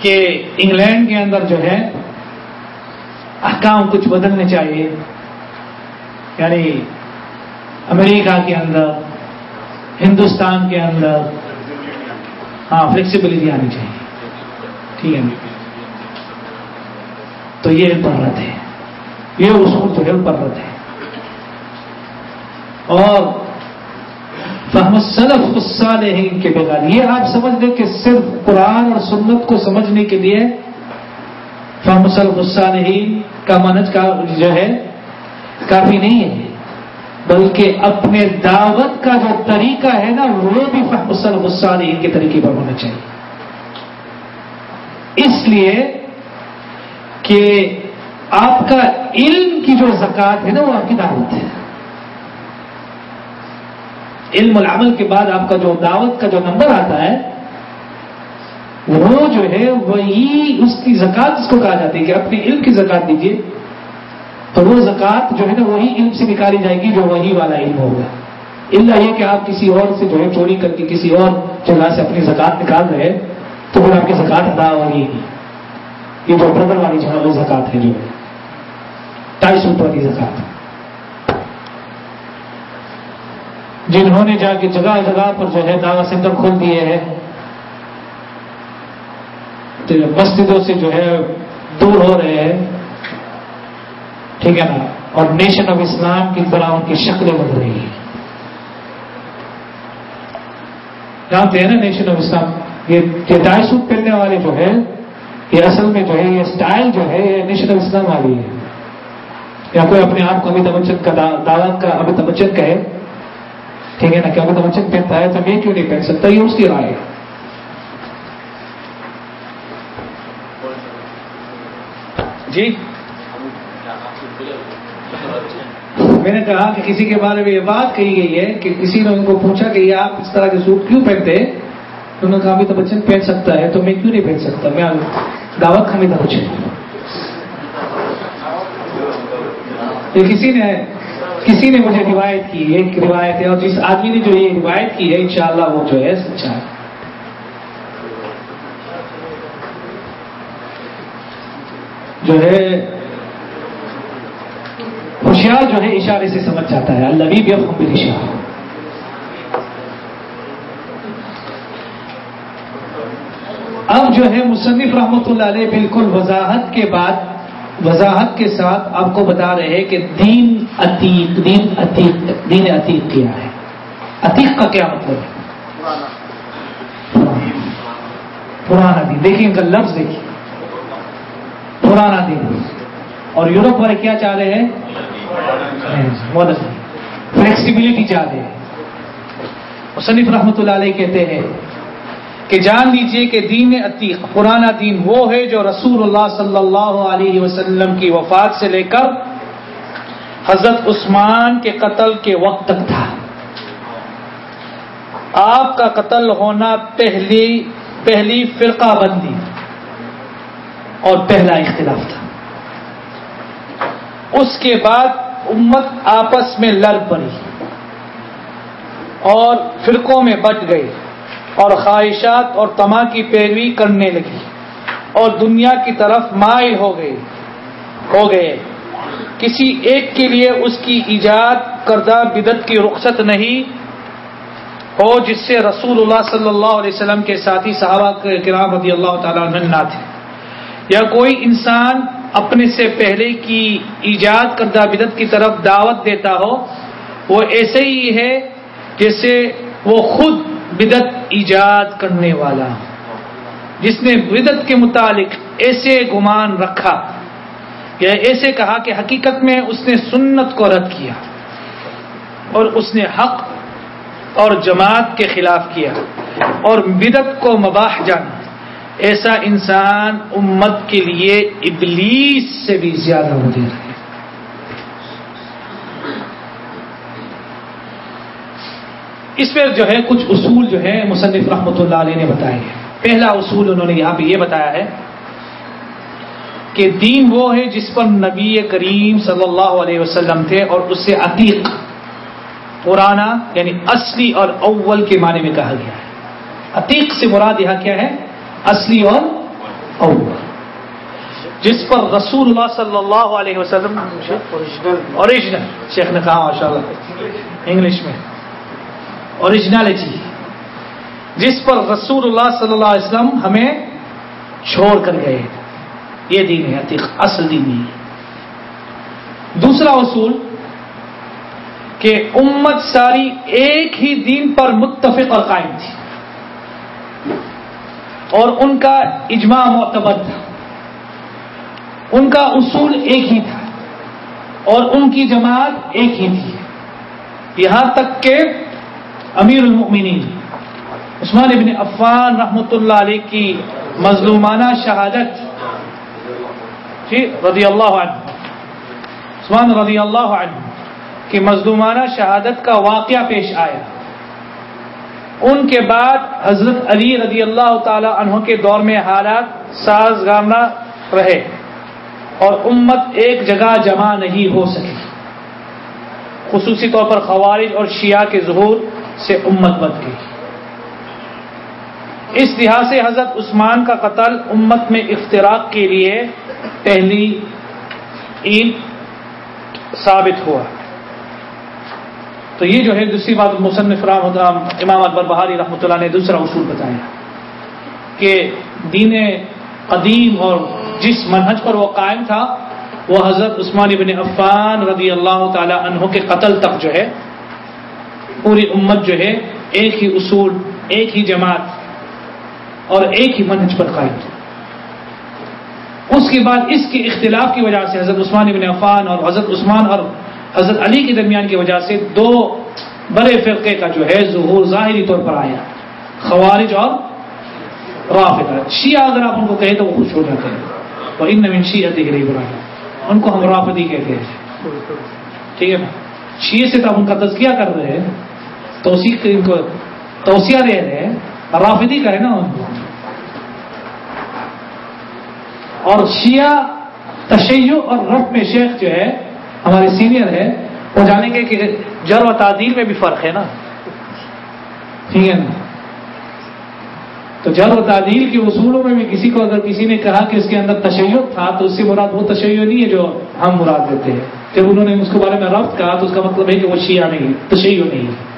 کہ انگلینڈ کے اندر جو ہے، احکام کچھ بدلنے چاہیے۔ یعنی امریکہ کے اندر، ہندوستان کے اندر ہاں فلیکسیبلٹی آنی چاہیے۔ ٹھیک ہے تو یہ پرت ہے۔ یہ اصول جو ہے پرت ہے۔ اور فہم صرف الصالحین کے بغیر۔ یہ آپ سمجھ لیں کہ صرف قرآن اور سنت کو سمجھنے کے لیے فہم صرف الصالحین کا منج کا جو ہے، کافی نہیں ہے۔ بلکہ اپنے دعوت کا جو طریقہ ہے نا، وہ بھی فہم صرف الصالحین کے طریقے پر ہونا چاہیے۔ اس لیے کہ آپ کا علم کی جو زکات ہے نا، وہ آپ کی دعوت ہے۔ علم العمل کے بعد آپ کا جو دعوت کا جو نمبر آتا ہے، وہ جو ہے وہی اس کی زکات اس کو کہا جاتی ہے کہ اپنے علم کی زکات دیجیے تو وہ زکات جو ہے نا وہی علم سے نکالی جائے گی جو وہی والا علم ہوگا۔ اللہ یہ کہ آپ کسی اور سے جو ہے چوری کر کے کسی اور جگہ سے اپنی زکات نکال رہے تو پھر آپ کی زکات ادا ہو رہی ہے۔ یہ جو برگر والی جگہ وہ زکات ہے جو۔ ڈھائی سو والی زکات جنہوں نے جا کے جگہ جگہ پر جو ہے دعوی سینٹر کھول دیے ہیں۔ تو مسجدوں سے جو ہے دور ہو رہے ہیں۔ ٹھیک ہے نا؟ اور نیشن آف اسلام کی طرح ان کی شکلیں بن رہی ہیں۔ جانتے ہیں نا نیشن آف اسلام؟ یہ ڈائی سوٹ پہننے والے جو ہے یہ اصل میں جو ہے، یہ اسٹائل جو ہے، یہ نیشنل اسلام والی ہے۔ یا کوئی اپنے آپ کو امیتابھ بچن کا دعوت کا امیتابھ بچن کا ہے ٹھیک ہے نا کہ امیتابھ بچن پہنتا ہے تو میں کیوں نہیں پہن سکتا یہ اس کی رائے ہے جی میں نے کہا کہ کسی کے بارے میں یہ بات کہی گئی ہے کہ کسی نے ان کو پوچھا کہ یہ آپ اس طرح کے سوٹ کیوں پہنتے انہوں نے کہا امیتابھ بچن پہن سکتا ہے تو میں کیوں نہیں پہن سکتا میں دعوت کا امیتابھ بچن یہ کسی نے کسی نے مجھے روایت کی، ایک روایت ہے اور جس آدمی نے جو یہ روایت کی ہے، انشاءاللہ وہ جو ہے سچا ہے۔ جو ہے، ہوشیار جو ہے، اشارے سے سمجھ جاتا ہے۔ اللہ بھی بھی اشارہ اب جو ہے، مصنف رحمۃ اللہ علیہ بالکل وضاحت کے بعد وضاحت کے ساتھ آپ کو بتا رہے ہیں کہ دین عتیق دین عتیق دین عتیق کیا ہے؟ عتیق کا کیا مطلب ہے؟ پرانا۔ دین۔ دیکھیں ان کا لفظ دیکھیے پرانا دین۔ اور یورپ والے کیا چاہ رہے ہیں؟ فلیکسیبلٹی چاہ رہے ہیں۔ مصنف رحمۃ اللہ علیہ کہتے ہیں کہ جان لیجیے کہ دین عتیق، پرانا دین وہ ہے جو رسول اللہ صلی اللہ علیہ وسلم کی وفات سے لے کر حضرت عثمان کے قتل کے وقت تک تھا۔ آپ کا قتل ہونا پہلی پہلی فرقہ بندی اور پہلا اختلاف تھا۔ اس کے بعد امت آپس میں لڑ پڑی اور فرقوں میں بٹ گئی۔ اور خواہشات اور تما کی پیروی کرنے لگی اور دنیا کی طرف مائل ہو گئے ہو گئے۔ کسی ایک کے لیے اس کی ایجاد کردہ بدت کی رخصت نہیں ہو، جس سے رسول اللہ صلی اللہ علیہ وسلم کے ساتھی صحابہ کرام رضی اللہ تعالیٰ نہ تھے۔ یا کوئی انسان اپنے سے پہلے کی ایجاد کردہ بدت کی طرف دعوت دیتا ہو، وہ ایسے ہی ہے جیسے وہ خود بدت ایجاد کرنے والا۔ جس نے بدت کے متعلق ایسے گمان رکھا، یا ایسے کہا کہ حقیقت میں اس نے سنت کو رد کیا اور اس نے حق اور جماعت کے خلاف کیا اور بدت کو مباح جانا ایسا انسان امت کے لیے ابلیس سے بھی زیادہ ہو مدیر ہے۔ اس پر جو ہے کچھ اصول جو ہے مصنف رحمۃ اللہ علیہ نے بتائے ہیں۔ پہلا اصول انہوں نے یہاں پہ یہ بتایا ہے کہ دین وہ ہے جس پر نبی کریم صلی اللہ علیہ وسلم تھے اور اس سے عتیق پرانا یعنی اصلی اور اول کے معنی میں کہا گیا ہے۔ عتیق سے مراد یہاں کیا ہے؟ اصلی اور اول۔ جس پر رسول اللہ صلی اللہ علیہ وسلم اوریجنل شیخ نے کہا ماشاء اللہ انگلش میں۔ اوریجنلٹی جس پر رسول اللہ صلی اللہ علیہ وسلم ہمیں چھوڑ کر گئے یہ دین ہے، عتیق، اصل دین نہیں دوسرا اصول کہ امت ساری ایک ہی دین پر متفق اور قائم تھی. اور ان کا اجماع معتبر تھا. ان کا اصول ایک ہی تھا اور ان کی جماعت ایک ہی تھی. یہاں تک کہ امیر المؤمنین۔ عثمان ابن عفان رحمۃ اللہ علیہ کی مظلومانہ شہادت۔ جی رضی اللہ عنہ۔ عثمان رضی اللہ عنہ کی مظلومانہ شہادت کا واقعہ پیش آیا۔ ان کے بعد حضرت علی رضی اللہ تعالی عنہ کے دور میں حالات سازگارہ رہے اور امت ایک جگہ جمع نہیں ہو سکی۔ خصوصی طور پر خوارج اور شیعہ کے ظہور سے امت بد گئی۔ اس لحاظ سے حضرت عثمان کا قتل امت میں اختراق کے لیے پہلی عید ثابت ہوا۔ تو یہ جو ہے دوسری بات مصنف امام اکبر بہاری رحمۃ اللہ نے دوسرا اصول بتایا کہ دین قدیم اور جس منہج پر وہ قائم تھا، وہ حضرت عثمان بن عفان رضی اللہ تعالی عنہ کے قتل تک جو ہے پوری امت جو ہے، ایک ہی اصول، ایک ہی جماعت اور ایک ہی منہج پر قائم تھی۔ اس کے بعد اس کے اختلاف کی وجہ سے حضرت عثمان بن عفان اور حضرت عثمان اور حضرت علی کے درمیان کی وجہ سے دو بڑے فرقے کا جو ہے ظہور ظاہری طور پر آیا۔ خوارج اور رافضہ۔ شیعہ اگر آپ ان کو کہیں تو وہ خوش ہو جاتے ہیں۔ اور ان نوین شیعہ دیکھ رہی برا ان کو ہم رافدی کہتے ہیں۔ ٹھیک ہے نا؟ شیعہ سے تو آپ ان کا تذکیہ کر رہے ہیں۔ توسیع دے رہے ہیں رافدی کا ہے نا اور شیعہ تشیع اور رف میں شیخ جو ہے، ہمارے سینئر ہے وہ جانیں گے کہ جر و تعدیل میں بھی فرق ہے نا۔ ٹھیک ہے نا؟ تو جر و تعدیل کے اصولوں میں بھی کسی کو اگر کسی نے کہا کہ اس کے اندر تشیع تھا، تو اس سے مراد وہ تشیع نہیں ہے جو ہم مراد دیتے ہیں۔ جب انہوں نے اس کے بارے میں رفت کہا، تو اس کا مطلب ہے کہ وہ شیعہ نہیں، تشیع نہیں۔ ہے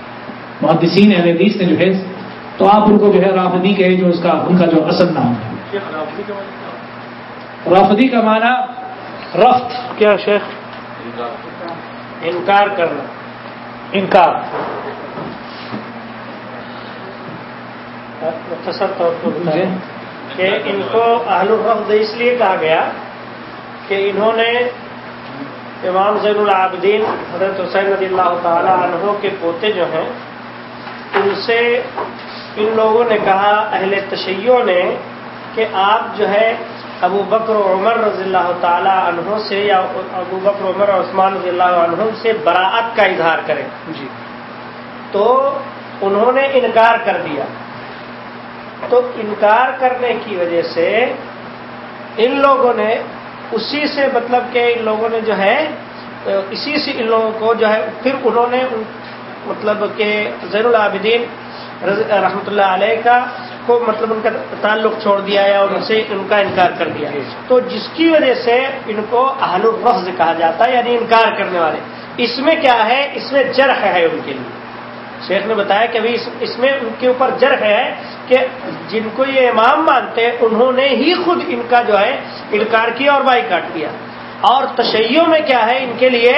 محدثین اہل حدیث نے جو ہے تو آپ ان کو جو ہے رافدی کہے جو اس کا ان کا جو اصل نام ہے۔ رافدی کا معنی رفت۔ کیا شیخ؟ انکار کرنا۔ انکار۔ مختصر طور پر کہ ان کو اہل الرفد اس لیے کہا گیا کہ انہوں نے امام زین العابدین حضرت حسین رضی اللہ تعالی عنہ کے پوتے جو ہیں ان سے ان لوگوں نے کہا اہل تشیعوں نے کہ آپ جو ہے ابو بکر و عمر رضی اللہ تعالی عنہ سے یا ابو بکر عمر اور عثمان رضی اللہ عنہ سے براعت کا اظہار کریں۔ جی۔ تو انہوں نے انکار کر دیا۔ تو انکار کرنے کی وجہ سے ان لوگوں نے اسی سے مطلب کہ ان لوگوں نے جو ہے اسی سے ان لوگوں کو جو ہے پھر انہوں نے مطلب کہ زین العابدین رحمۃ اللہ علیہ کا کو مطلب ان کا تعلق چھوڑ دیا ہے اور ان سے ان کا انکار کر دیا تو جس کی وجہ سے ان کو اہل الرفظ کہا جاتا ہے یعنی انکار کرنے والے۔ اس میں کیا ہے؟ اس میں جرح ہے ان کے لیے۔ شیخ نے بتایا کہ ابھی اس میں ان کے اوپر جرح ہے کہ جن کو یہ امام مانتے ہیں انہوں نے ہی خود ان کا جو ہے انکار کیا اور بائی کاٹ کیا اور تشیعوں میں کیا ہے؟ ان کے لیے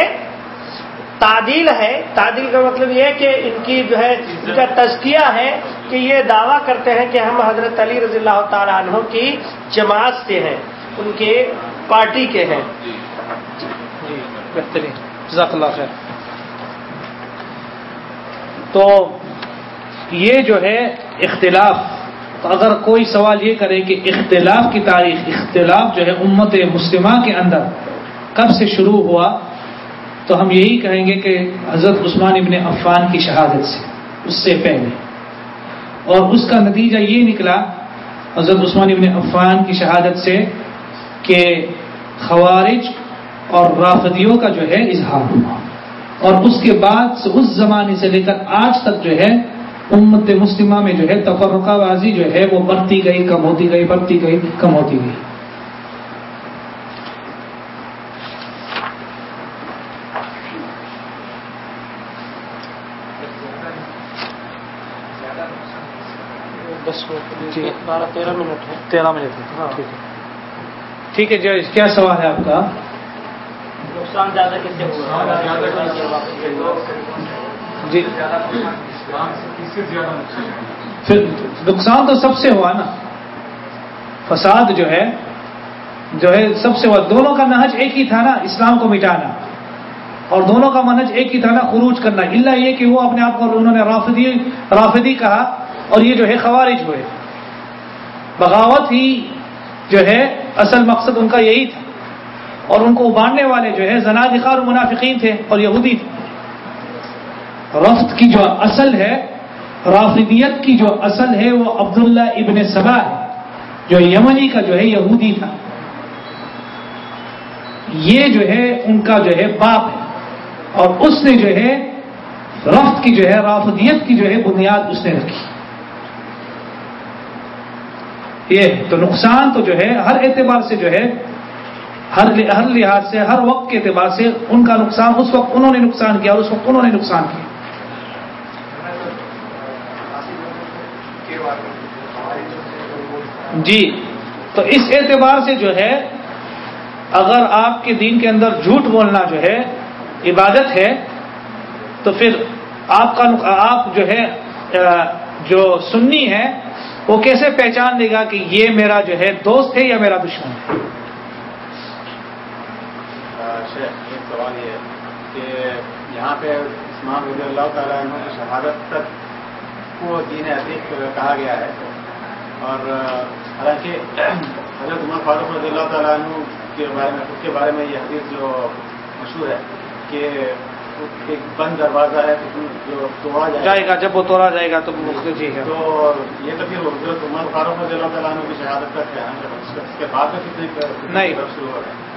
تعدیل ہے، تعدیل کا مطلب یہ ہے کہ ان کی جو ہے، ان کا تزکیہ ہے کہ یہ دعویٰ کرتے ہیں کہ ہم حضرت علی رضی اللہ تعالیٰ عنہ کی جماعت سے ہیں، ان کے پارٹی کے ہیں۔ جی بہترین۔ جزاک اللہ خیر۔ تو یہ جو ہے اختلاف اگر کوئی سوال یہ کرے کہ اختلاف کی تاریخ، اختلاف جو ہے امت مسلمہ کے اندر کب سے شروع ہوا تو ہم یہی کہیں گے کہ حضرت عثمان ابن عفان کی شہادت سے، اس سے پہلے۔ اور اس کا نتیجہ یہ نکلا حضرت عثمان ابن عفان کی شہادت سے کہ خوارج اور رافدیوں کا جو ہے اظہار ہوا۔ اور اس کے بعد سے، اس زمانے سے لے کر آج تک جو ہے، امت مسلمہ میں جو ہے تفرقہ بازی جو ہے، وہ بڑھتی گئی، کم ہوتی گئی، بڑھتی گئی، کم ہوتی گئی۔ جی. بارہ تیرہ منٹ ہے. تیرہ منٹ ہاں. ٹھیک ہے. ٹھیک ہے جی کیا سوال ہے آپ کا؟ نقصان زیادہ کتنے جی. پھر نقصان تو سب سے ہوا نا. فساد جو ہے جو ہے سب سے ہوا. دونوں کا نہج ایک ہی تھا نا اسلام کو مٹانا. اور دونوں کا منج ایک ہی تھا نا خروج کرنا. اللہ یہ کہ وہ اپنے آپ کو انہوں نے رافدی رافدی کہا اور یہ جو ہے خوارج ہوئے. بغاوت ہی جو ہے اصل مقصد ان کا یہی تھا۔ اور ان کو ابارنے والے جو ہے زنادقار منافقین تھے اور یہودی تھے۔ رفت کی جو اصل ہے، رافدیت کی جو اصل ہے وہ عبداللہ ابن سبا ہے، جو یمنی کا جو ہے یہودی تھا۔ یہ جو ہے ان کا جو ہے باپ ہے۔ اور اس نے جو ہے رفت کی جو ہے، رافدیت کی جو ہے بنیاد اس نے رکھی۔ یہ تو نقصان تو جو ہے، ہر اعتبار سے جو ہے، ہر ہر لحاظ سے، ہر وقت کے اعتبار سے ان کا نقصان، اس وقت انہوں نے نقصان کیا اور اس وقت انہوں نے نقصان کیا۔ جی تو اس اعتبار سے جو ہے، اگر آپ کے دین کے اندر جھوٹ بولنا جو ہے، عبادت ہے، تو پھر آپ کا آپ جو ہے جو سنی ہے وہ کیسے پہچان دے گا کہ یہ میرا جو ہے دوست ہے یا میرا دشمن ہے؟ سوال یہ کہ یہاں پہ اسمان رضی اللہ تعالیٰ عنہ کی شہادت تک کو دین عتیق کہا گیا ہے اور حالانکہ حضرت عمر فاروق رضی اللہ تعالیٰ عنہ کے بارے میں اس کے بارے میں یہ حدیث جو مشہور ہے کہ ایک بند دروازہ ہے جو توڑا جائے گا۔ جب وہ توڑا جائے گا تو ہے۔ تو یہ تو پھر حضرت عمر فاروق رضی اللہ تعالیٰ کی شہادت تک ہے۔ اس کے بعد میں کتنے نہیں۔ شروع ہو رہے ہیں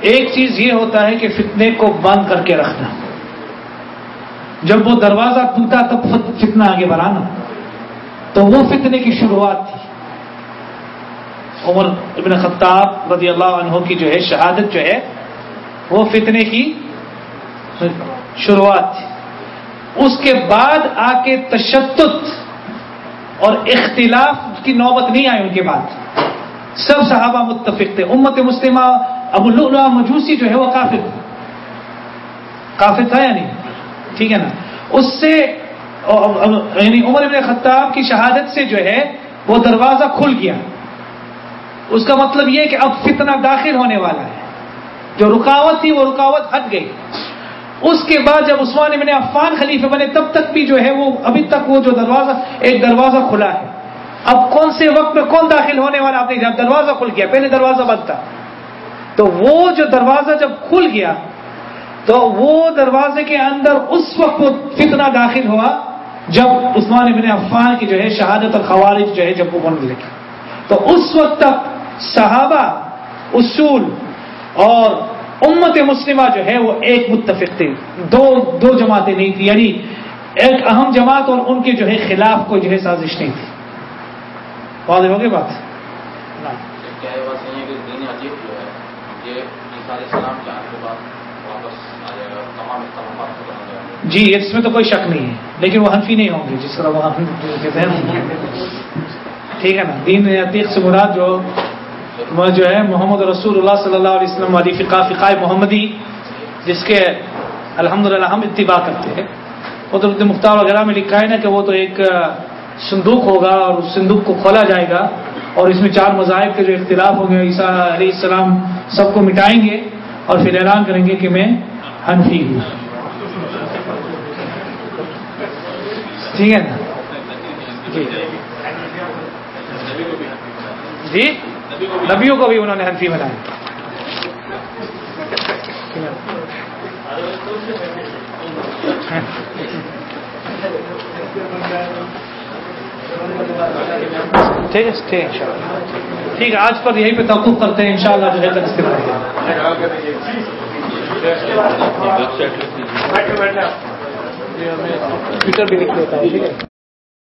ایک چیز یہ ہوتا ہے کہ فتنے کو بند کر کے رکھنا۔ جب وہ دروازہ ٹوٹا تب فتنہ آگے بڑھانا۔ تو وہ فتنے کی شروعات تھی۔ عمر ابن خطاب رضی اللہ عنہ کی جو ہے شہادت جو ہے وہ فتنے کی شروعات تھی۔ اس کے بعد آ کے تشدد اور اختلاف کی نوبت نہیں آئی ان کے بعد۔ سب صحابہ متفق تھے۔ امت مسلمہ، ابو اللہ مجوسی جو ہے وہ کافر تھا کافر تھا یا نہیں؟ ٹھیک ہے نا؟ اس سے یعنی عمر ابن خطاب کی شہادت سے جو ہے وہ دروازہ کھل گیا۔ اس کا مطلب یہ کہ اب فتنہ داخل ہونے والا ہے۔ جو رکاوٹ تھی وہ رکاوٹ ہٹ گئی۔ اس کے بعد جب عثمان ابن عفان خلیفہ بنے، تب تک بھی جو ہے وہ ابھی تک وہ جو دروازہ، ایک دروازہ کھلا ہے۔ اب کون سے وقت میں کون داخل ہونے والا آپ نے جب دروازہ کھل گیا، پہلے دروازہ بند تھا۔ تو وہ جو دروازہ جب کھل گیا، تو وہ دروازے کے اندر اس وقت وہ فتنہ داخل ہوا جب عثمان ابن عفان کی جو ہے شہادت اور خوارج جو ہے جب وہ بن لگی تو اس وقت تک صحابہ، اصول اور امت مسلمہ جو ہے وہ ایک متفق تھے۔ دو دو جماعتیں نہیں تھی یعنی ایک اہم جماعت اور ان کے جو ہے خلاف کوئی جو ہے سازش نہیں تھی۔ واضح ہوگی بات؟ جی اس میں تو کوئی شک نہیں ہے لیکن وہ حنفی نہیں ہوں گے جس طرح وہ کہتے ہیں۔ ٹھیک ہے نا دین عتیق سے مراد جو وہ جو ہے محمد رسول اللہ صلی اللہ علیہ وسلم والی فقہ فقہ محمدی، جس کے الحمد ہم اتباع کرتے ہیں۔ وہ تو مختار وغیرہ میں لکھا ہے نا کہ وہ تو ایک صندوق ہوگا اور اس صندوق کو کھولا جائے گا اور اس میں چار مذاہب کے جو اختلاف ہوں گے، عیسیٰ علیہ السلام سب کو مٹائیں گے اور پھر اعلان کریں گے کہ میں حنفی ہوں۔ ٹھیک ہے نا؟ جی۔ جی۔ نبیوں کو بھی انہوں نے حنفی بنایا۔ ٹھیک ہے ٹھیک ہے ٹھیک ہے آج پر یہیں پہ توقف کرتے ہیں انشاءاللہ جو ہے کل استعمال ٹویٹر بھی لکھ لیتا ہے ٹھیک ہے۔